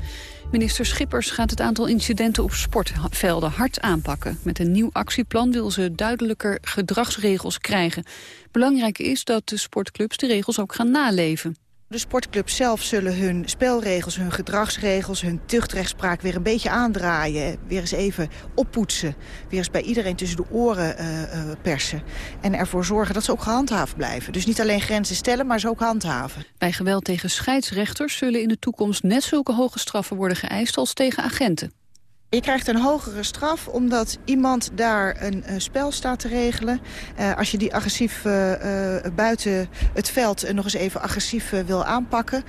Minister Schippers gaat het aantal incidenten op sportvelden hard aanpakken. Met een nieuw actieplan wil ze duidelijker gedragsregels krijgen. Belangrijk is dat de sportclubs de regels ook gaan naleven.
De sportclubs zelf zullen hun spelregels, hun gedragsregels... hun tuchtrechtspraak weer een beetje aandraaien. Weer eens even oppoetsen. Weer eens bij iedereen tussen de oren uh, uh, persen. En ervoor zorgen dat ze ook gehandhaafd blijven. Dus niet alleen grenzen stellen, maar ze ook handhaven.
Bij geweld tegen scheidsrechters zullen in de toekomst net zulke hoge straffen worden geëist als tegen agenten.
Je krijgt een hogere straf omdat iemand daar een, een spel staat te regelen. Uh, als je die agressief uh, buiten het veld nog eens even agressief wil aanpakken...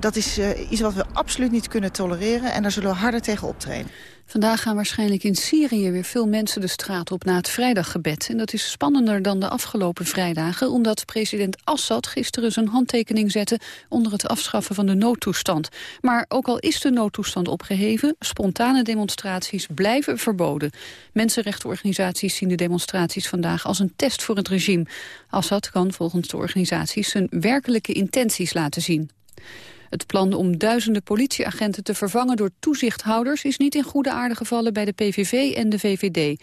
dat is iets wat we absoluut niet kunnen tolereren en daar zullen we harder tegen optreden.
Vandaag gaan waarschijnlijk in Syrië weer veel mensen de straat op na het vrijdaggebed. En dat is spannender dan de afgelopen vrijdagen... omdat president Assad gisteren zijn handtekening zette... onder het afschaffen van de noodtoestand. Maar ook al is de noodtoestand opgeheven... spontane demonstraties blijven verboden. Mensenrechtenorganisaties zien de demonstraties vandaag als een test voor het regime. Assad kan volgens de organisaties zijn werkelijke intenties laten zien. Het plan om duizenden politieagenten te vervangen door toezichthouders... is niet in goede aarde gevallen bij de PVV en de VVD.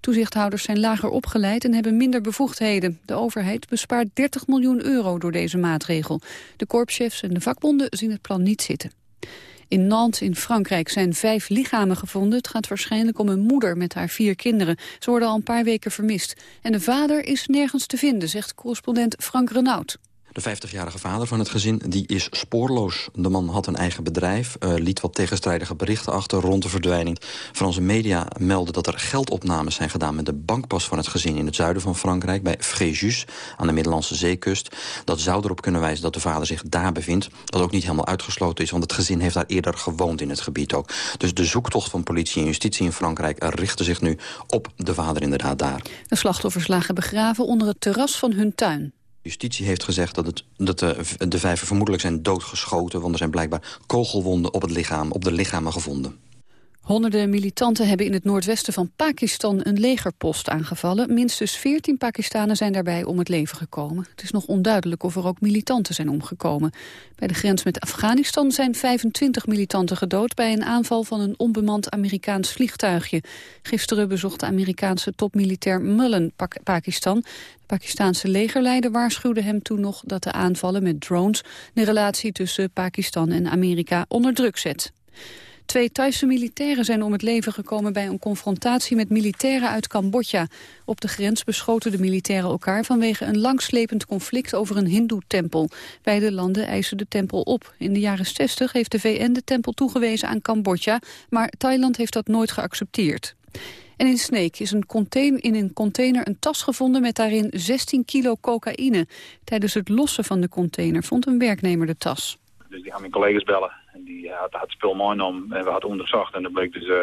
Toezichthouders zijn lager opgeleid en hebben minder bevoegdheden. De overheid bespaart 30 miljoen euro door deze maatregel. De korpschefs en de vakbonden zien het plan niet zitten. In Nantes in Frankrijk zijn vijf lichamen gevonden. Het gaat waarschijnlijk om een moeder met haar vier kinderen. Ze worden al een paar weken vermist. En de vader is nergens te vinden, zegt correspondent Frank Renaud.
De 50-jarige vader van het gezin die is spoorloos. De man had een eigen bedrijf, uh, liet wat tegenstrijdige berichten achter rond de verdwijning. Franse media melden dat er geldopnames zijn gedaan met de bankpas van het gezin in het zuiden van Frankrijk, bij Fréjus, aan de Middellandse zeekust. Dat zou erop kunnen wijzen dat de vader zich daar bevindt. Wat ook niet helemaal uitgesloten is, want het gezin heeft daar eerder gewoond in het gebied ook. Dus de zoektocht van politie en justitie in Frankrijk richtte zich nu op de vader inderdaad daar.
De slachtoffers lagen begraven onder het terras van hun tuin.
Justitie heeft gezegd dat, het, dat de, de vijven vermoedelijk zijn doodgeschoten... want er zijn blijkbaar kogelwonden op, het lichaam, op de lichamen gevonden.
Honderden militanten hebben in het noordwesten van Pakistan een legerpost aangevallen. Minstens 14 Pakistanen zijn daarbij om het leven gekomen. Het is nog onduidelijk of er ook militanten zijn omgekomen. Bij de grens met Afghanistan zijn 25 militanten gedood... bij een aanval van een onbemand Amerikaans vliegtuigje. Gisteren bezocht de Amerikaanse topmilitair Mullen Pakistan. De Pakistanse legerleider waarschuwde hem toen nog... dat de aanvallen met drones de relatie tussen Pakistan en Amerika onder druk zet. Twee Thaise militairen zijn om het leven gekomen bij een confrontatie met militairen uit Cambodja. Op de grens beschoten de militairen elkaar vanwege een langslepend conflict over een hindoe-tempel. Beide landen eisen de tempel op. In de jaren 60 heeft de VN de tempel toegewezen aan Cambodja, maar Thailand heeft dat nooit geaccepteerd. En in Sneek is een container, in een container een tas gevonden met daarin 16 kilo cocaïne. Tijdens het lossen van de container vond een werknemer de tas.
Dus die gaan mijn collega's bellen. En die had, had spul om en we hadden onderzocht. En dat bleek dus uh,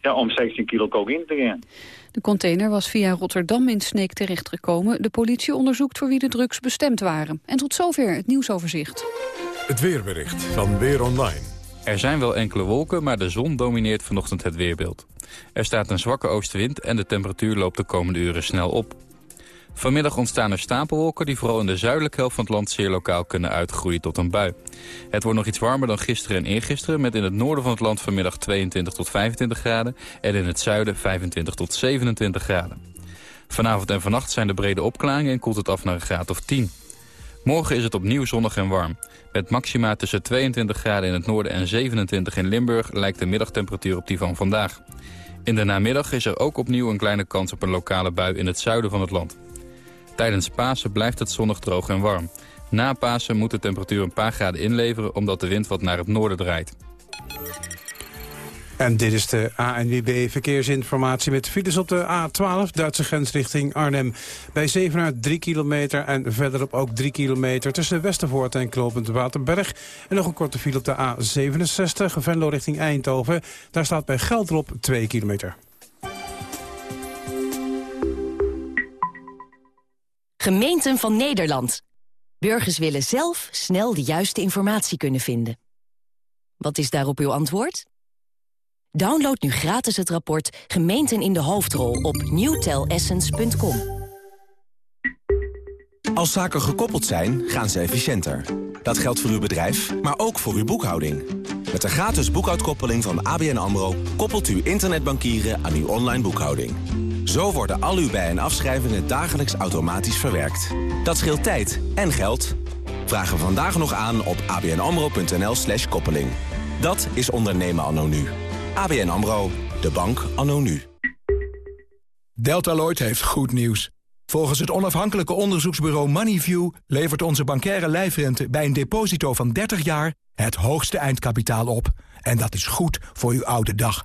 ja, om 16 kilo cocaïne te gaan.
De container was via Rotterdam in Sneek terechtgekomen. De politie onderzoekt voor wie de drugs bestemd waren. En tot zover het nieuwsoverzicht.
Het weerbericht van Weer Online.
Er zijn wel enkele wolken, maar de zon domineert vanochtend het weerbeeld. Er staat een zwakke oostenwind en de temperatuur loopt de komende uren snel op. Vanmiddag ontstaan er stapelwolken die vooral in de zuidelijke helft van het land zeer lokaal kunnen uitgroeien tot een bui. Het wordt nog iets warmer dan gisteren en eergisteren met in het noorden van het land vanmiddag 22 tot 25 graden en in het zuiden 25 tot 27 graden. Vanavond en vannacht zijn de brede opklaringen en koelt het af naar een graad of 10. Morgen is het opnieuw zonnig en warm. Met maxima tussen 22 graden in het noorden en 27 in Limburg lijkt de middagtemperatuur op die van vandaag. In de namiddag is er ook opnieuw een kleine kans op een lokale bui in het zuiden van het land. Tijdens Pasen blijft het zonnig droog en warm. Na Pasen moet de temperatuur een paar graden inleveren omdat de wind wat naar het noorden draait.
En dit is de ANWB Verkeersinformatie met files op de A12, Duitse grens richting Arnhem. Bij Zevenaar 3 kilometer en verderop ook 3 kilometer tussen Westervoort en Klopend Waterberg. En nog een korte file op de A67, Venlo richting Eindhoven. Daar staat bij Geldrop 2 kilometer.
Gemeenten van Nederland. Burgers willen zelf snel de juiste informatie kunnen vinden. Wat is daarop uw antwoord? Download nu gratis het rapport Gemeenten in de Hoofdrol op newtelessence.com.
Als zaken gekoppeld zijn, gaan ze efficiënter. Dat geldt voor uw bedrijf, maar ook voor uw boekhouding. Met de gratis boekhoudkoppeling van ABN AMRO... koppelt u internetbankieren aan uw online boekhouding. Zo worden al uw bij- en afschrijvingen dagelijks automatisch verwerkt. Dat scheelt tijd en geld. Vraag er vandaag nog aan op abnamro.nl slash koppeling. Dat is ondernemen anno nu. ABN AMRO, de bank anno nu.
Deltaloid heeft goed nieuws. Volgens het onafhankelijke onderzoeksbureau Moneyview... levert onze bankaire lijfrente bij een deposito van 30 jaar... het hoogste eindkapitaal op. En dat is goed voor uw oude dag.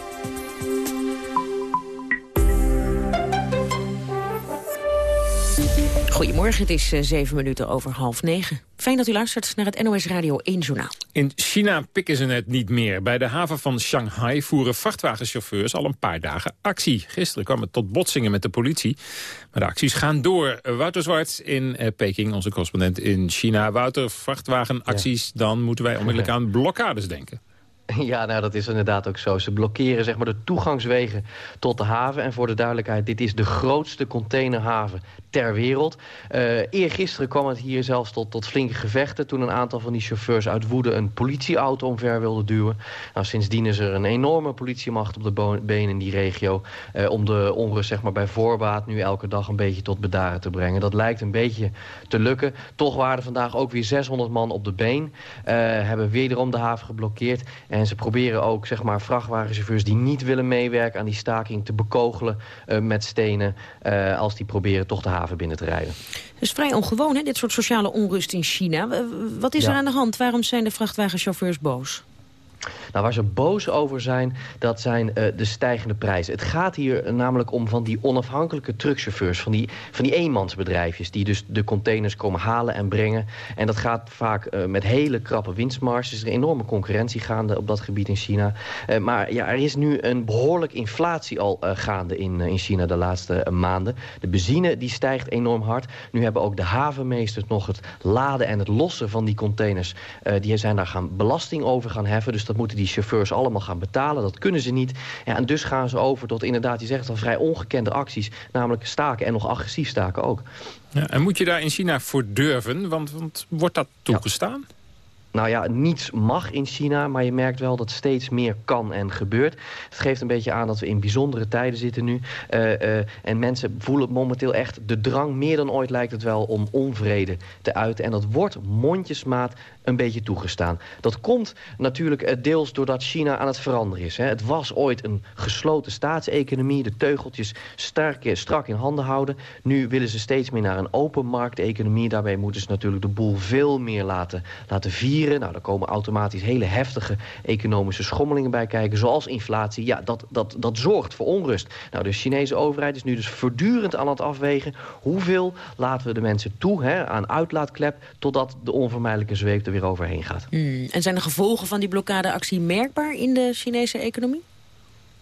Goedemorgen, het is uh, zeven minuten over half negen. Fijn dat u luistert naar het NOS Radio 1 Journaal.
In China pikken ze het niet meer. Bij de haven van Shanghai voeren vrachtwagenchauffeurs al een paar dagen actie. Gisteren kwam het tot botsingen met de politie. Maar de acties gaan door. Wouter Zwart in uh, Peking, onze correspondent in China. Wouter, vrachtwagenacties, ja. dan moeten wij onmiddellijk aan blokkades denken. [laughs]
Ja, nou dat is inderdaad ook zo. Ze blokkeren zeg maar, de toegangswegen tot de haven. En voor de duidelijkheid, dit is de grootste containerhaven ter wereld. Uh, eergisteren kwam het hier zelfs tot, tot flinke gevechten... toen een aantal van die chauffeurs uit woede een politieauto omver wilden duwen. Nou, sindsdien is er een enorme politiemacht op de benen in die regio... Uh, om de onrust zeg maar, bij voorbaat nu elke dag een beetje tot bedaren te brengen. Dat lijkt een beetje te lukken. Toch waren vandaag ook weer 600 man op de been. Uh, hebben wederom de haven geblokkeerd... En ze proberen ook zeg maar, vrachtwagenchauffeurs die niet willen meewerken aan die staking te bekogelen uh, met stenen. Uh, als die proberen toch de haven binnen te rijden.
Dat is vrij ongewoon, hè, dit soort sociale onrust in China. Wat is ja. er aan de hand? Waarom zijn de vrachtwagenchauffeurs boos?
Nou, waar ze boos over zijn, dat zijn uh, de stijgende prijzen. Het gaat hier namelijk om van die onafhankelijke truckchauffeurs... van die, van die eenmansbedrijfjes die dus de containers komen halen en brengen. En dat gaat vaak uh, met hele krappe winstmarges. Er is een enorme concurrentie gaande op dat gebied in China. Uh, maar ja, er is nu een behoorlijk inflatie al gaande in, in China de laatste maanden. De benzine die stijgt enorm hard. Nu hebben ook de havenmeesters nog het laden en het lossen van die containers... die zijn daar gaan belasting over gaan heffen. Dus dat moeten die chauffeurs allemaal gaan betalen. Dat kunnen ze niet. Ja, en dus gaan ze over tot inderdaad, je zegt al, vrij ongekende acties. Namelijk staken en nog agressief staken ook.
Ja, en moet je daar in China voor durven? Want, want wordt dat toegestaan? Ja.
Nou ja, niets mag in China, maar je merkt wel dat steeds meer kan en gebeurt. Het geeft een beetje aan dat we in bijzondere tijden zitten nu. Uh, uh, en mensen voelen momenteel echt de drang, meer dan ooit lijkt het wel, om onvrede te uiten. En dat wordt mondjesmaat een beetje toegestaan. Dat komt natuurlijk deels doordat China aan het veranderen is. Hè. Het was ooit een gesloten staatseconomie, de teugeltjes strak, strak in handen houden. Nu willen ze steeds meer naar een open markteconomie. Daarbij moeten ze natuurlijk de boel veel meer laten, laten vieren vieren. Nou, daar komen automatisch hele heftige economische schommelingen bij kijken, zoals inflatie. Ja, dat, dat, dat zorgt voor onrust. Nou, de Chinese overheid is nu dus voortdurend aan het afwegen... hoeveel laten we de mensen toe hè, aan uitlaatklep... totdat de onvermijdelijke zweep er weer overheen gaat.
Hmm. En zijn de gevolgen van die blokkadeactie merkbaar in de Chinese economie?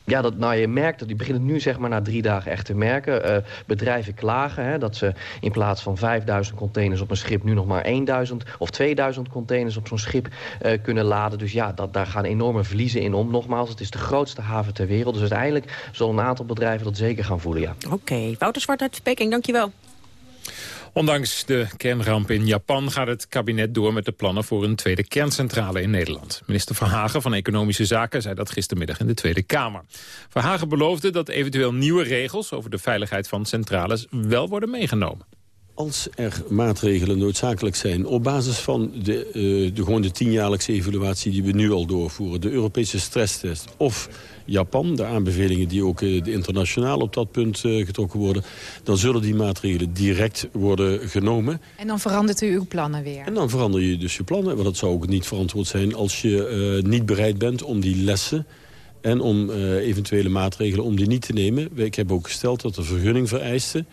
Ja, dat, nou, je merkt dat die beginnen nu zeg maar na drie dagen echt te merken. Uh, bedrijven klagen hè, dat ze in plaats van 5000 containers op een schip... nu nog maar 1000 of 2000 containers op zo'n schip uh, kunnen laden. Dus ja, dat, daar gaan enorme verliezen in om. Nogmaals, het is de grootste haven ter wereld. Dus uiteindelijk zullen een aantal bedrijven dat zeker gaan voelen, ja.
Oké, okay. Wouter Zwart uit Peking, dankjewel.
Ondanks de kernramp in Japan gaat het kabinet door met de plannen voor een tweede kerncentrale in Nederland. Minister Verhagen van Economische Zaken zei dat gistermiddag in de Tweede Kamer. Verhagen beloofde dat eventueel nieuwe regels over de veiligheid van centrales wel worden meegenomen.
Als er maatregelen noodzakelijk zijn op basis van de, uh, de, gewoon de tienjaarlijkse evaluatie die we nu al doorvoeren, de Europese stresstest of Japan, de aanbevelingen die ook uh, internationaal op dat punt uh, getrokken worden, dan zullen die maatregelen direct worden genomen.
En dan verandert u uw plannen weer?
En dan verander je dus je plannen, want dat zou ook niet verantwoord zijn als je niet bereid bent om die lessen en om eventuele maatregelen om die niet te nemen. Ik heb ook gesteld dat de vergunning vereisten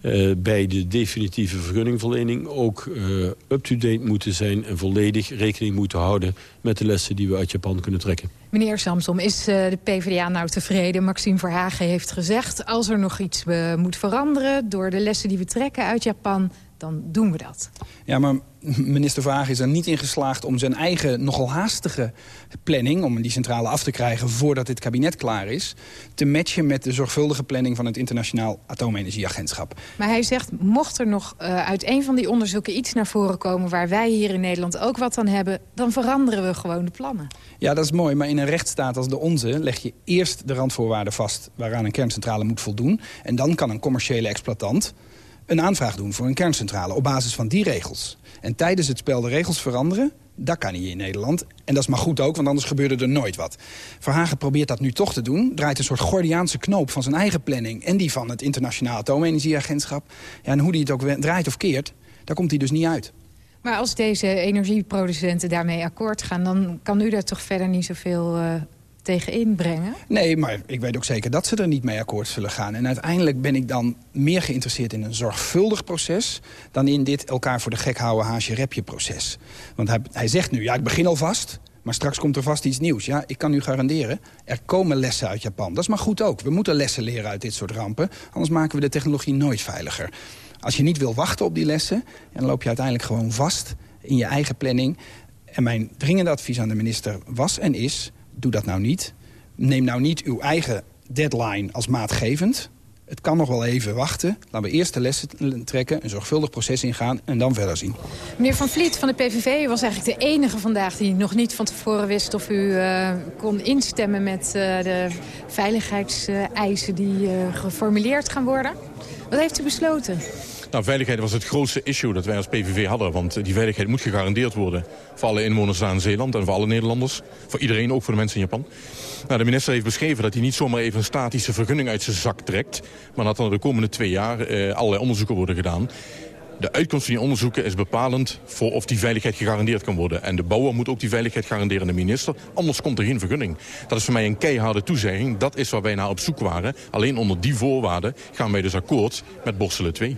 uh, bij de definitieve vergunningverlening ook uh, up-to-date moeten zijn... en volledig rekening moeten houden met de lessen die we uit Japan kunnen trekken.
Meneer Samsom, is uh, de PvdA nou tevreden? Maxime Verhagen heeft gezegd, als er nog iets moet veranderen... door de lessen die we trekken uit Japan, dan doen we dat.
Ja, maar [laughs] minister Vraag is er niet in geslaagd om zijn eigen nogal haastige planning... om die centrale af te krijgen voordat dit kabinet klaar is... te matchen met de zorgvuldige planning van het Internationaal Atoomenergieagentschap.
Maar hij zegt, mocht er nog uh, uit een van die onderzoeken iets naar voren komen... waar wij hier in Nederland ook wat aan hebben... dan veranderen we gewoon de plannen.
Ja, dat is mooi, maar in een rechtsstaat als de onze... leg je eerst de randvoorwaarden vast waaraan een kerncentrale moet voldoen... en dan kan een commerciële exploitant een aanvraag doen voor een kerncentrale op basis van die regels. En tijdens het spel de regels veranderen, dat kan niet in Nederland. En dat is maar goed ook, want anders gebeurde er nooit wat. Verhagen probeert dat nu toch te doen. Draait een soort Gordiaanse knoop van zijn eigen planning... en die van het Internationaal Atoomenergieagentschap. Ja, en hoe die het ook draait of keert, daar komt hij dus niet uit.
Maar als deze energieproducenten daarmee akkoord gaan... dan kan u daar toch verder niet zoveel uh, tegen inbrengen?
Nee, maar ik weet ook zeker dat ze er niet mee akkoord zullen gaan. En uiteindelijk ben ik dan meer geïnteresseerd in een zorgvuldig proces... dan in dit elkaar voor de gek houden haasje-repje proces. Want hij, hij zegt nu, ja, ik begin alvast... Maar straks komt er vast iets nieuws. Ja, ik kan u garanderen, er komen lessen uit Japan. Dat is maar goed ook. We moeten lessen leren uit dit soort rampen. Anders maken we de technologie nooit veiliger. Als je niet wil wachten op die lessen... dan loop je uiteindelijk gewoon vast in je eigen planning. En mijn dringende advies aan de minister was en is doe dat nou niet. Neem nou niet uw eigen deadline als maatgevend. Het kan nog wel even wachten. Laten we eerst de lessen trekken, een zorgvuldig proces ingaan en dan verder zien.
Meneer Van Vliet van de PVV was eigenlijk de enige vandaag die nog niet van tevoren wist of u uh, kon instemmen met uh, de veiligheidseisen die uh, geformuleerd gaan worden. Wat heeft u besloten?
Nou, veiligheid was het grootste issue dat wij als PVV hadden. Want die veiligheid moet gegarandeerd worden voor alle inwoners aan Zeeland en voor alle Nederlanders. Voor iedereen, ook voor de mensen in Japan. Nou, de minister heeft beschreven dat hij niet zomaar even een statische vergunning uit zijn zak trekt. Maar dat er de komende twee jaar eh, allerlei onderzoeken worden gedaan. De uitkomst van die onderzoeken is bepalend voor of die veiligheid gegarandeerd kan worden. En de bouwer moet ook die veiligheid garanderen de minister. Anders komt er geen vergunning. Dat is voor mij een keiharde toezegging. Dat is waar wij naar op zoek waren. Alleen onder die voorwaarden gaan wij dus akkoord met Borselen 2.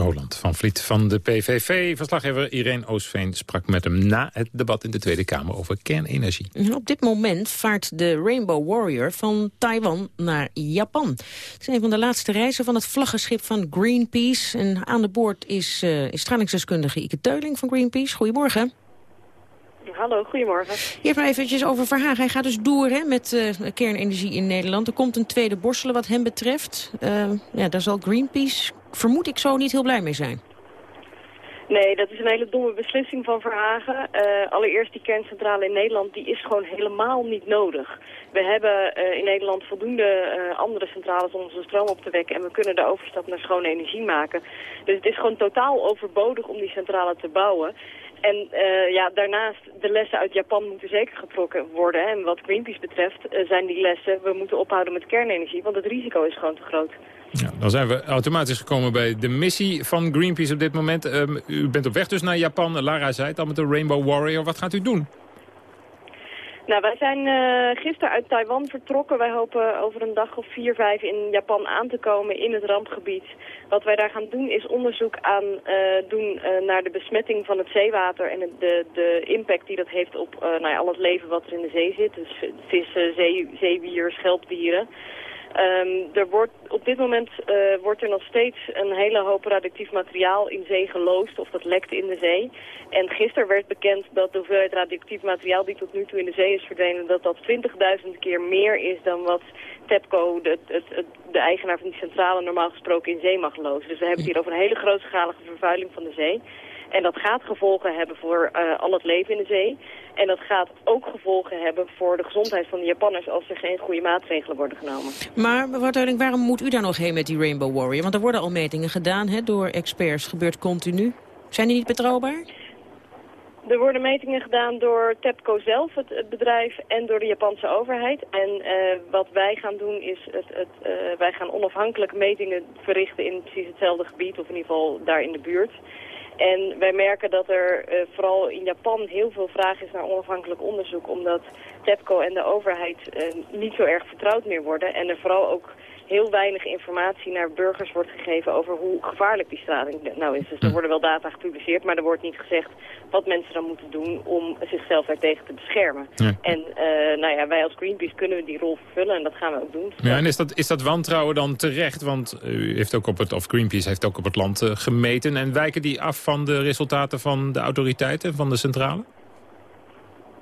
Roland van Vliet van de PVV. Verslaggever Irene Oosveen sprak met hem na het debat in de Tweede Kamer over kernenergie.
Op dit moment vaart de Rainbow Warrior van Taiwan naar Japan. Het is een van de laatste reizen van het vlaggenschip van Greenpeace. En aan de boord is, uh, is stralingsdeskundige Ike Teuling van Greenpeace. Goedemorgen.
Hallo, goedemorgen.
Eerst maar eventjes over Verhagen. Hij gaat dus door hè, met uh, kernenergie in Nederland. Er komt een tweede borstelen wat hem betreft. Uh, ja, daar zal Greenpeace vermoed ik zo niet heel blij mee zijn.
Nee, dat is een hele domme beslissing van Verhagen. Uh, allereerst die kerncentrale in Nederland, die is gewoon helemaal niet nodig. We hebben uh, in Nederland voldoende uh, andere centrales om onze stroom op te wekken... en we kunnen de overstap naar schone energie maken. Dus het is gewoon totaal overbodig om die centrale te bouwen. En uh, ja, daarnaast, de lessen uit Japan moeten zeker getrokken worden. En wat Greenpeace betreft uh, zijn die lessen, we moeten ophouden met kernenergie, want het risico is gewoon te groot.
Ja, dan zijn we automatisch gekomen bij de missie van Greenpeace op dit moment. Um, u bent op weg dus naar Japan. Lara zei het al met de Rainbow Warrior. Wat gaat u doen?
Nou, wij zijn uh, gisteren uit Taiwan vertrokken. Wij hopen over een dag of vier, vijf in Japan aan te komen in het rampgebied. Wat wij daar gaan doen is onderzoek aan uh, doen uh, naar de besmetting van het zeewater en de, de impact die dat heeft op nou ja, al het leven wat er in de zee zit. Dus vissen, zee, zeewier, schelpdieren. Um, er wordt, op dit moment uh, wordt er nog steeds een hele hoop radioactief materiaal in zee geloosd, of dat lekt in de zee. En gisteren werd bekend dat de hoeveelheid radioactief materiaal die tot nu toe in de zee is verdwenen, dat dat 20.000 keer meer is dan wat TEPCO, de, het, de eigenaar van die centrale, normaal gesproken in zee mag lozen. Dus we hebben het hier over een hele grootschalige vervuiling van de zee. En dat gaat gevolgen hebben voor uh, al het leven in de zee. En dat gaat ook gevolgen hebben voor de gezondheid van de Japanners... als er geen goede maatregelen worden genomen.
Maar mevrouw Teuling, waarom moet u daar nog heen met die Rainbow Warrior? Want er worden al metingen gedaan hè, door experts. Gebeurt continu. Zijn die niet betrouwbaar?
Er worden metingen gedaan door TEPCO zelf, het, het, bedrijf, en door de Japanse overheid. En uh, wat wij gaan doen is, het, het, uh, wij gaan onafhankelijk metingen verrichten in precies hetzelfde gebied, of in ieder geval daar in de buurt. En wij merken dat er uh, vooral in Japan heel veel vraag is naar onafhankelijk onderzoek. Omdat TEPCO en de overheid uh, niet zo erg vertrouwd meer worden. En er vooral ook heel weinig informatie naar burgers wordt gegeven over hoe gevaarlijk die straling nou is. Dus er worden wel data gepubliceerd, maar er wordt niet gezegd wat mensen dan moeten doen om zichzelf daartegen te beschermen. Ja. En uh, nou ja, wij als Greenpeace kunnen die rol vervullen en dat gaan we ook doen.
Ja, en is dat, is dat wantrouwen dan terecht? Want u heeft ook op het, of Greenpeace heeft ook op het land uh, gemeten en wijken die af van de resultaten van de autoriteiten, van de centrale?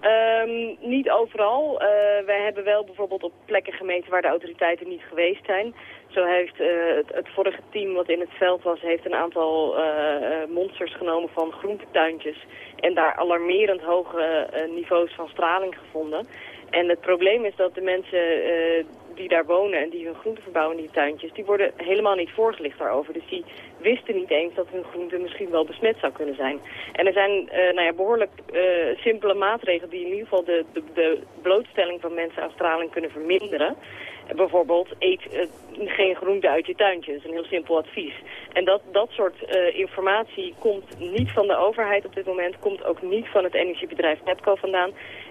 Um, niet overal. Uh, wij hebben wel bijvoorbeeld op plekken gemeten waar de autoriteiten niet geweest zijn. Zo heeft uh, het, vorige team wat in het veld was, heeft een aantal uh, monsters genomen van groentetuintjes. En daar alarmerend hoge niveaus van straling gevonden. En het probleem is dat de mensen die daar wonen en die hun groenten verbouwen in die tuintjes, die worden helemaal niet voorgelicht daarover. Dus die wisten niet eens dat hun groente misschien wel besmet zou kunnen zijn. En er zijn uh, nou ja, behoorlijk uh, simpele maatregelen die in ieder geval de, de, de blootstelling van mensen aan straling kunnen verminderen. Bijvoorbeeld, eet geen groente uit je tuintje. Dat is een heel simpel advies. En dat, dat soort informatie komt niet van de overheid op dit moment. Komt ook niet van het energiebedrijf NEPCO vandaan.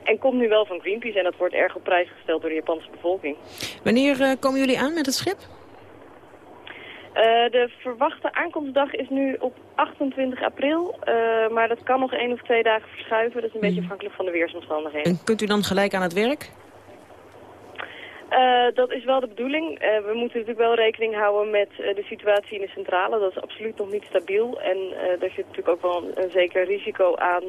En komt nu wel van Greenpeace. En dat wordt erg op prijs gesteld door de Japanse bevolking.
Wanneer uh, komen jullie aan met het schip?
Uh, de verwachte aankomstdag is nu op 28 april, uh, maar dat kan nog één of twee dagen verschuiven. Dat is een beetje afhankelijk van de weersomstandigheden.
En kunt u dan gelijk aan het werk?
Uh, dat is wel de bedoeling. Uh, we moeten natuurlijk wel rekening houden met uh, de situatie in de centrale. Dat is absoluut nog niet stabiel en daar zit natuurlijk ook wel een, een, zeker risico aan.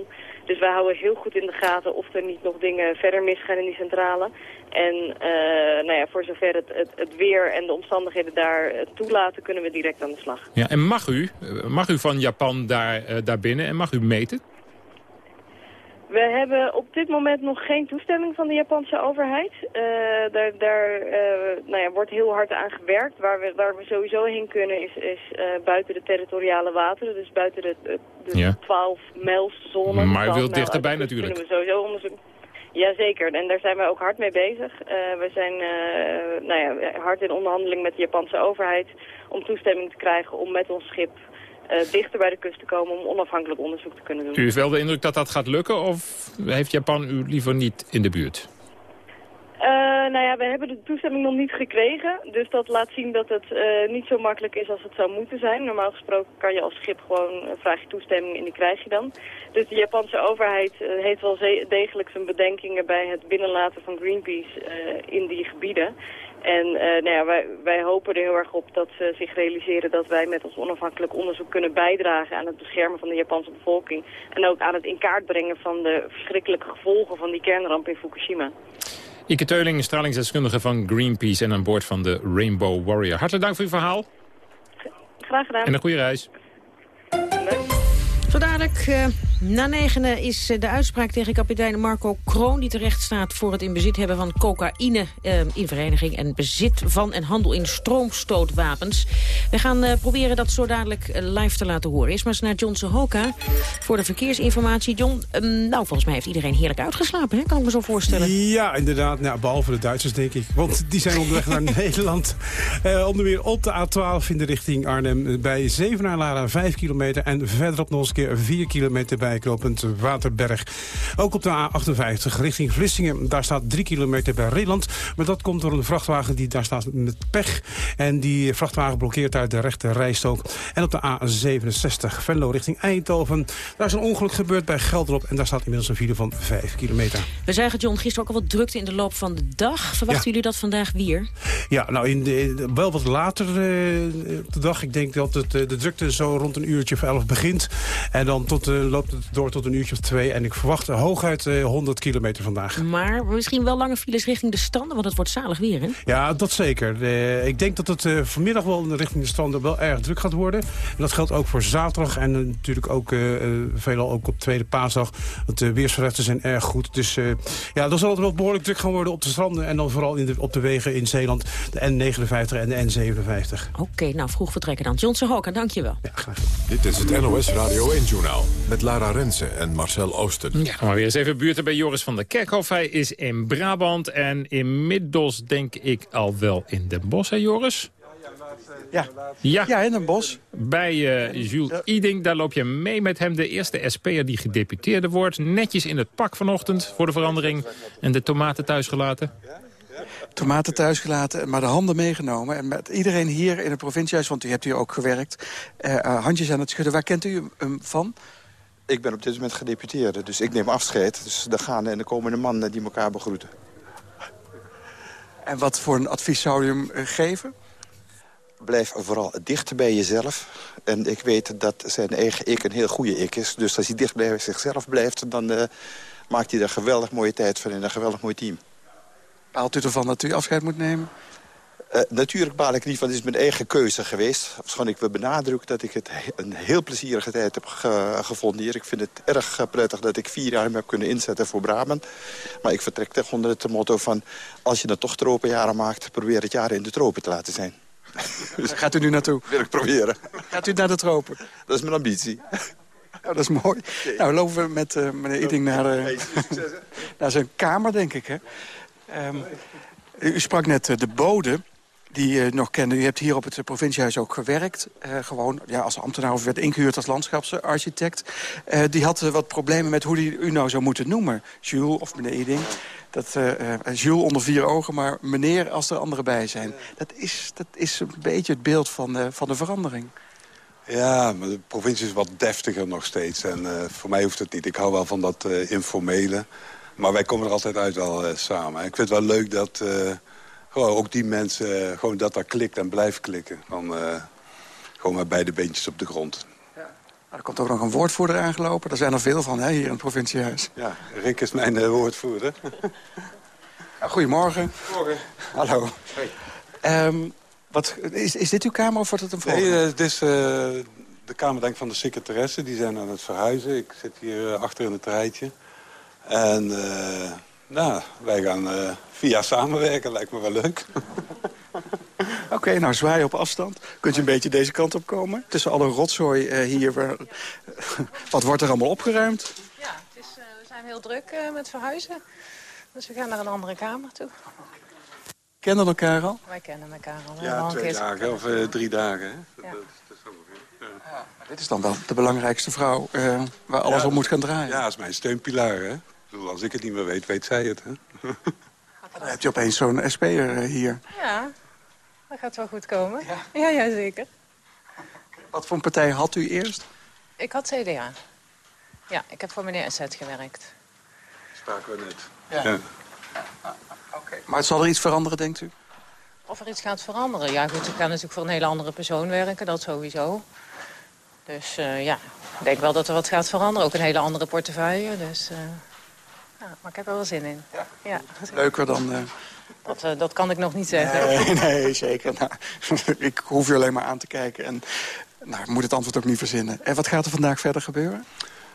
Dus wij houden heel goed in de gaten of er niet nog dingen verder misgaan in die centrale. En nou ja, voor zover het, het, het, weer en de omstandigheden daar toelaten, kunnen we direct aan de slag.
Ja, en mag u, mag u van Japan daar, daar binnen en mag u meten?
We hebben op dit moment nog geen toestemming van de Japanse overheid. Uh, daar daar uh, nou ja, wordt heel hard aan gewerkt. Waar we, waar we sowieso heen kunnen is, is uh, buiten de territoriale wateren. Dus buiten de, de, ja. 12 mijlszone.
Maar u wilt dichterbij natuurlijk.
Kunnen we sowieso onderzoeken. Jazeker, en daar zijn we ook hard mee bezig. we zijn nou ja, hard in onderhandeling met de Japanse overheid om toestemming te krijgen om met ons schip dichter bij de kust te komen om onafhankelijk onderzoek te kunnen doen.
U heeft wel de indruk dat dat gaat lukken of heeft Japan u liever niet in de buurt?
Uh, nou ja, we hebben de toestemming nog niet gekregen. Dus dat laat zien dat het uh, niet zo makkelijk is als het zou moeten zijn. Normaal gesproken kan je als schip gewoon, uh, vraag je toestemming en die krijg je dan. Dus de Japanse overheid heeft wel degelijk zijn bedenkingen bij het binnenlaten van Greenpeace in die gebieden. En uh, nou ja, wij, wij hopen er heel erg op dat ze zich realiseren dat wij met ons onafhankelijk onderzoek kunnen bijdragen aan het beschermen van de Japanse bevolking. En ook aan het in kaart brengen van de verschrikkelijke gevolgen van die kernramp in Fukushima.
Ike Teuling, stralingsdeskundige van Greenpeace en aan boord van de Rainbow Warrior. Hartelijk dank voor uw verhaal.
Graag gedaan.
En een goede reis.
Zo dadelijk... Uh Na negenen is eh, de uitspraak tegen kapitein Marco Kroon... die terecht staat voor het in bezit hebben van cocaïne... Eh, in vereniging en bezit van en handel in stroomstootwapens. We gaan eh, proberen dat zo dadelijk eh, live te laten horen. Eerst maar eens naar John Sohoka voor de verkeersinformatie. John, ehm, nou, volgens mij heeft iedereen heerlijk uitgeslapen, hè? kan ik me zo voorstellen.
Ja, inderdaad. Nou, behalve de Duitsers, denk ik. Want die zijn onderweg naar [laughs] Nederland. Eh, onder meer op de A12 in de richting Arnhem. Bij Zevenaar-Lara 5 kilometer. En verderop nog eens een keer 4 kilometer bij knooppunt Waterberg. Ook op de A58 richting Vlissingen. Daar staat 3 kilometer bij Reeland. Maar dat komt door een vrachtwagen die daar staat met pech. En die vrachtwagen blokkeert daar de rechte rijstrook. En op de A67 Venlo richting Eindhoven. Daar is een ongeluk gebeurd bij Gelderop. En daar staat inmiddels een file van 5 kilometer.
We zagen John gisteren ook al wat drukte in de loop van de dag. Verwachten jullie dat vandaag weer?
Ja, nou, in de, wel wat later uh, op de dag. Ik denk dat het, uh, de drukte zo rond een uurtje of elf begint. En dan tot, loopt het door tot een uurtje of twee. En ik verwacht hooguit 100 kilometer vandaag.
Maar misschien wel lange files richting de stranden, want het wordt zalig weer, hè?
Ja, dat zeker. ik denk dat het vanmiddag wel richting de stranden wel erg druk gaat worden. En dat geldt ook voor zaterdag en natuurlijk ook veelal ook op tweede paasdag. Want de weersverrechten zijn erg goed. Dus ja, dan zal het wel behoorlijk druk gaan worden op de stranden. En dan vooral in de, op de wegen in Zeeland. De N59 en de N57.
Oké, okay, nou vroeg vertrekken dan. Johnson Hoka, dankjewel.
Ja, graag.
Dit is het NOS Radio 1-journaal met Lara Rensen en Marcel Oosten.
Ja, maar weer eens even buurten bij Joris van der Kerkhof. Hij is in Brabant en inmiddels denk ik al wel in Den Bosch, hè Joris?
Ja, ja. ja in een bos.
Bij uh, Jules Iding, daar loop je mee met hem. De eerste SP'er die gedeputeerde wordt. Netjes in het pak vanochtend voor de verandering. En de tomaten thuis gelaten.
Tomaten thuis gelaten, maar de handen meegenomen. En met iedereen hier in het provinciehuis, want u hebt hier ook gewerkt. Uh, uh, handjes aan het schudden. Waar kent u hem van?
Ik ben op dit moment gedeputeerde, dus ik neem afscheid. Dus de gaande en de komende mannen die elkaar begroeten.
En wat voor een advies zou u hem geven?
blijf vooral dicht bij jezelf. En ik weet dat zijn eigen ik een heel goede ik is. Dus als hij dicht bij zichzelf blijft... dan uh, maakt hij er geweldig mooie tijd van in een geweldig mooi team.
Baalt u ervan dat u afscheid moet nemen?
Uh, natuurlijk baal ik niet, want het is mijn eigen keuze geweest. Verschoon ik wil benadrukken dat ik het een heel plezierige tijd heb ge gevonden hier. Ik vind het erg prettig dat ik vier jaar heb kunnen inzetten voor Brabant. Maar ik vertrek toch onder het motto van... als je dan toch tropenjaren maakt, probeer het jaar in de tropen te laten zijn.
Dus gaat u nu naartoe?
Wil ik proberen.
Gaat u naar de tropen?
Dat is mijn ambitie.
Oh, dat is mooi. Okay. Nou, lopen we met uh, meneer Iding naar, uh, [laughs] naar zijn kamer, denk ik. Hè? Um, u sprak net de bode die u nog kende. U hebt hier op het provinciehuis ook gewerkt. gewoon ja, als ambtenaar of werd ingehuurd als landschapsarchitect. die had wat problemen met hoe die u nou zou moeten noemen. Jules of meneer Iding dat Jules onder vier ogen, maar meneer als er anderen bij zijn. Dat is, dat is een beetje het beeld van de, van de verandering.
Ja, maar de provincie is wat deftiger nog steeds. En voor mij hoeft het niet. Ik hou wel van dat informele. Maar wij komen er altijd uit wel samen. Ik vind het wel leuk dat gewoon ook die mensen... gewoon dat dat klikt en blijft klikken. Dan, gewoon met beide beentjes op de grond.
Er komt ook nog een woordvoerder aangelopen. Daar zijn er veel van hè, hier in het provinciehuis.
Ja, Rick is mijn uh, woordvoerder. [laughs]
Goedemorgen.
Morgen.
Hallo. Um, wat, is, is dit uw kamer of wordt het een volgende?
Nee, uh, dit is uh, de kamer denk van de secretaresse. Die zijn aan het verhuizen. Ik zit hier achter in het rijtje. En nou, wij gaan via samenwerken. Lijkt me wel leuk. [laughs]
Oké, okay, nou zwaai op afstand. Kunt je een beetje deze kant op komen? Tussen alle rotzooi uh, hier. Waar, [laughs] wat wordt er allemaal opgeruimd?
Ja, het is, uh, we zijn heel druk uh, met verhuizen. Dus we gaan naar een andere kamer toe.
Kennen elkaar al?
Wij kennen elkaar al.
Ja, twee dagen of drie dagen. Hè?
Ja.
Dat, dat is ja.
Ja, dit is dan wel de belangrijkste vrouw waar alles ja, op moet gaan draaien.
Ja, dat is mijn steunpilaar. Hè? Bedoel, als ik het niet meer weet, weet zij het. Hè? [laughs]
Dan heb je opeens zo'n SP'er hier.
Ja, dat gaat wel goed komen. Ja, ja, ja zeker.
Wat voor een partij had u eerst?
Ik had CDA. Ja, ik heb voor meneer Asset gewerkt.
Spraken we net.
Ja. ja. Ah, Oké. Maar zal er iets veranderen, denkt u?
Of er iets gaat veranderen? Ja, goed, ik ga natuurlijk voor een hele andere persoon werken, dat sowieso. Dus uh, ja, ik denk wel dat er wat gaat veranderen. Ook een hele andere portefeuille, dus... Uh, ja, maar ik heb er wel zin in. Ja. ja.
Leuker dan... Uh...
Dat, uh, dat kan ik nog niet zeggen.
Nee, [laughs] nee zeker. Nou, [laughs] ik hoef je alleen maar aan te kijken. En nou, ik moet het antwoord ook niet verzinnen. En wat gaat er vandaag verder gebeuren?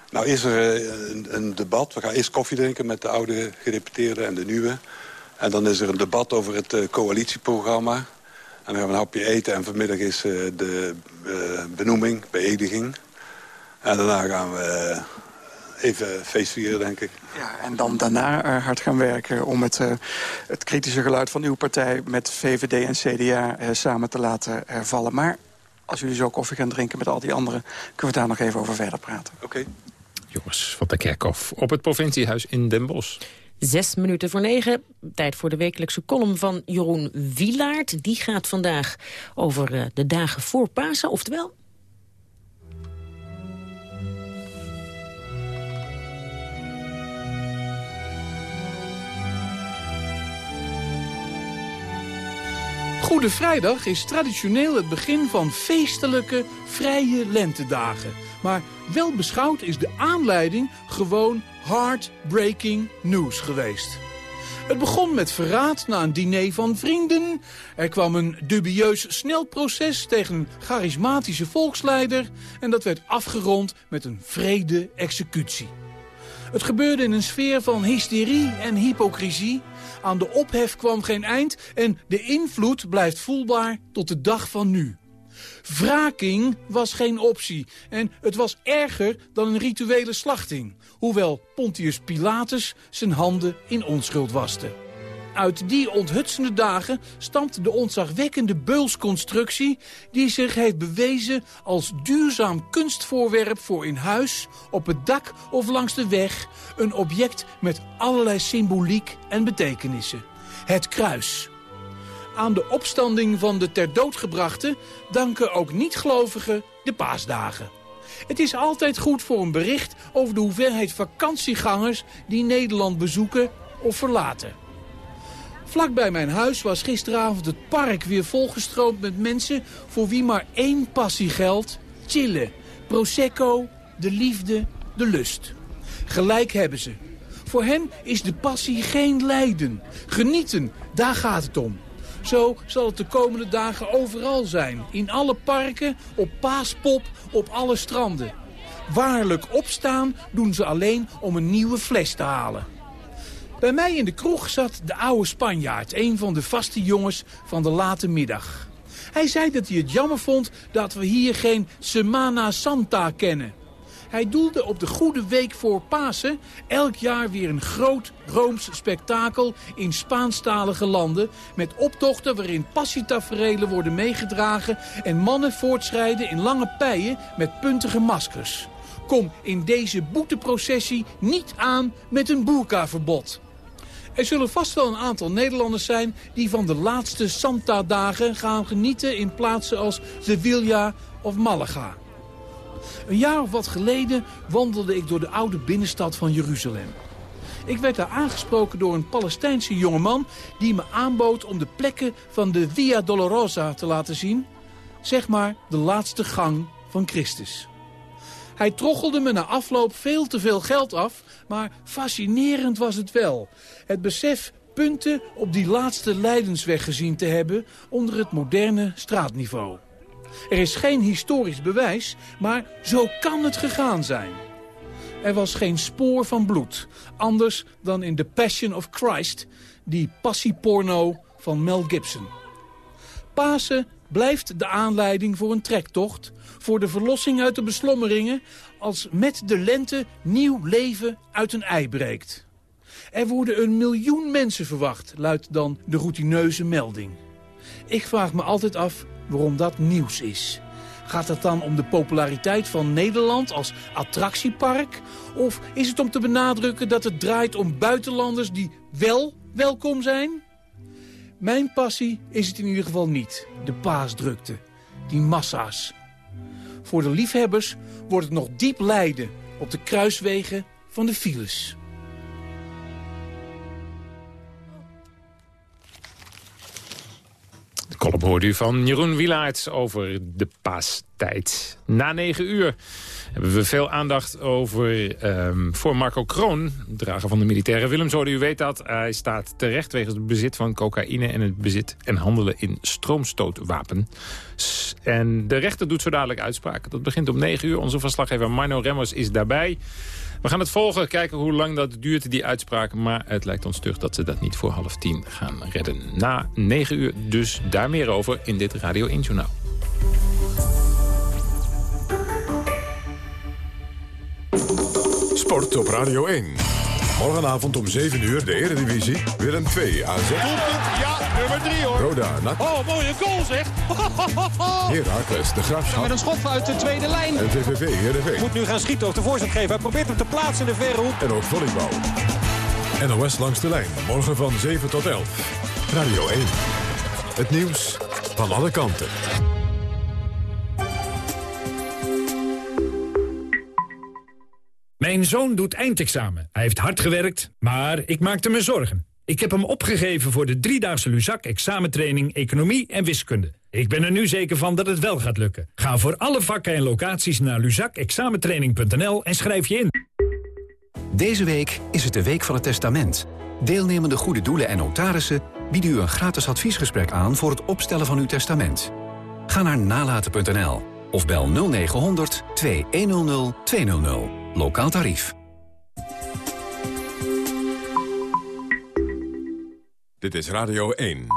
Nou is er een, een, debat. We gaan eerst koffie drinken met de oude gedeputeerden en de nieuwe. En dan is er een debat over het coalitieprogramma. En dan gaan we een hapje eten en vanmiddag is de benoeming, beëdiging. En daarna gaan we even feestvieren, denk ik.
Ja, en dan daarna uh, hard gaan werken om het, uh, het kritische geluid van uw partij... met VVD en CDA uh, samen te laten vallen. Maar als jullie zo koffie gaan drinken met al die anderen... kunnen we daar nog even over verder praten.
Oké. Okay.
Jongens van de Kerkhof op het provinciehuis in Den Bosch.
Zes minuten voor negen. Tijd voor de wekelijkse column van Jeroen Wilaert. Die gaat vandaag over de dagen voor Pasen, oftewel
Goede Vrijdag is traditioneel het begin van feestelijke, vrije lentedagen. Maar wel beschouwd is de aanleiding gewoon heartbreaking news geweest. Het begon met verraad na een diner van vrienden. Er kwam een dubieus snelproces tegen een charismatische volksleider... en dat werd afgerond met een vrede executie. Het gebeurde in een sfeer van hysterie en hypocrisie... Aan de ophef kwam geen eind en de invloed blijft voelbaar tot de dag van nu. Wraking was geen optie en het was erger dan een rituele slachting. Hoewel Pontius Pilatus zijn handen in onschuld waste. Uit die onthutsende dagen stamt de ontzagwekkende beulsconstructie... die zich heeft bewezen als duurzaam kunstvoorwerp voor in huis... op het dak of langs de weg. Een object met allerlei symboliek en betekenissen. Het kruis. Aan de opstanding van de ter dood gebrachte danken ook niet-gelovigen de paasdagen. Het is altijd goed voor een bericht over de hoeveelheid vakantiegangers die Nederland bezoeken of verlaten. Vlak bij mijn huis was gisteravond het park weer volgestroomd met mensen... voor wie maar één passie geldt. Chillen. Prosecco, de liefde, de lust. Gelijk hebben ze. Voor hen is de passie geen lijden. Genieten, daar gaat het om. Zo zal het de komende dagen overal zijn. In alle parken, op Paaspop, op alle stranden. Waarlijk opstaan doen ze alleen om een nieuwe fles te halen. Bij mij in de kroeg zat de oude Spanjaard, een van de vaste jongens van de late middag. Hij zei dat hij het jammer vond dat we hier geen Semana Santa kennen. Hij doelde op de goede week voor Pasen elk jaar weer een groot Rooms spektakel in Spaanstalige landen... met optochten waarin passietaferelen worden meegedragen... en mannen voortschrijden in lange pijen met puntige maskers. Kom in deze boeteprocessie niet aan met een boerkaverbod. Er zullen vast wel een aantal Nederlanders zijn die van de laatste Santa-dagen gaan genieten in plaatsen als Sevilla of Malaga. Een jaar of wat geleden wandelde ik door de oude binnenstad van Jeruzalem. Ik werd daar aangesproken door een Palestijnse jongeman die me aanbood om de plekken van de Via Dolorosa te laten zien. Zeg maar de laatste gang van Christus. Hij troggelde me na afloop veel te veel geld af, maar fascinerend was het wel. Het besef punten op die laatste lijdensweg gezien te hebben onder het moderne straatniveau. Er is geen historisch bewijs, maar zo kan het gegaan zijn. Er was geen spoor van bloed, anders dan in The Passion of Christ, die passieporno van Mel Gibson. Pasen blijft de aanleiding voor een trektocht, voor de verlossing uit de beslommeringen, als met de lente nieuw leven uit een ei breekt. Er worden een miljoen mensen verwacht, luidt dan de routineuze melding. Ik vraag me altijd af waarom dat nieuws is. Gaat het dan om de populariteit van Nederland als attractiepark? Of is het om te benadrukken dat het draait om buitenlanders die wel welkom zijn? Mijn passie is het in ieder geval niet, de paasdrukte, die massa's. Voor de liefhebbers wordt het nog diep lijden op de kruiswegen van de files.
Kolop hoorde u van Jeroen Wielaerts over de paastijd. Na negen uur hebben we veel aandacht over um, voor Marco Kroon, drager van de militaire Willemsorde. U weet dat, hij staat terecht wegens het bezit van cocaïne... en het bezit en handelen in stroomstootwapen. En de rechter doet zo dadelijk uitspraak. Dat begint om negen uur. Onze verslaggever Marno Remmers is daarbij. We gaan het volgen, kijken hoe lang dat duurt, die uitspraak. Maar het lijkt ons terug dat ze dat niet voor half tien gaan redden. Na negen uur dus daar meer over in dit Radio 1 Journaal.
Sport op Radio 1. Morgenavond om 7 uur de Eredivisie. Willem 2 AZ.
Ja, nummer 3 hoor.
Roda NAC.
Oh, mooie goal zeg. [laughs]
Heracles de Graafschap.
Met een schot uit de tweede lijn.
En VVV Heerenveen.
Moet nu gaan schieten of de voorzet geven. Hij probeert hem te plaatsen in de verre hoek.
En ook volleybal. NOS langs de lijn. Morgen van 7 tot 11. Radio 1. Het nieuws van alle kanten.
Mijn zoon doet eindexamen. Hij heeft hard gewerkt, maar ik maakte me zorgen. Ik heb hem opgegeven voor de driedaagse Luzak examentraining Economie en Wiskunde. Ik ben er nu zeker van dat het wel gaat lukken. Ga voor alle vakken en locaties naar luzakexamentraining.nl en schrijf je in.
Deze week is het de Week van het Testament. Deelnemende goede doelen en notarissen bieden u een gratis adviesgesprek aan... voor het opstellen van uw testament. Ga naar nalaten.nl of bel 0900 2100 200. Lokaal tarief.
Dit is Radio 1.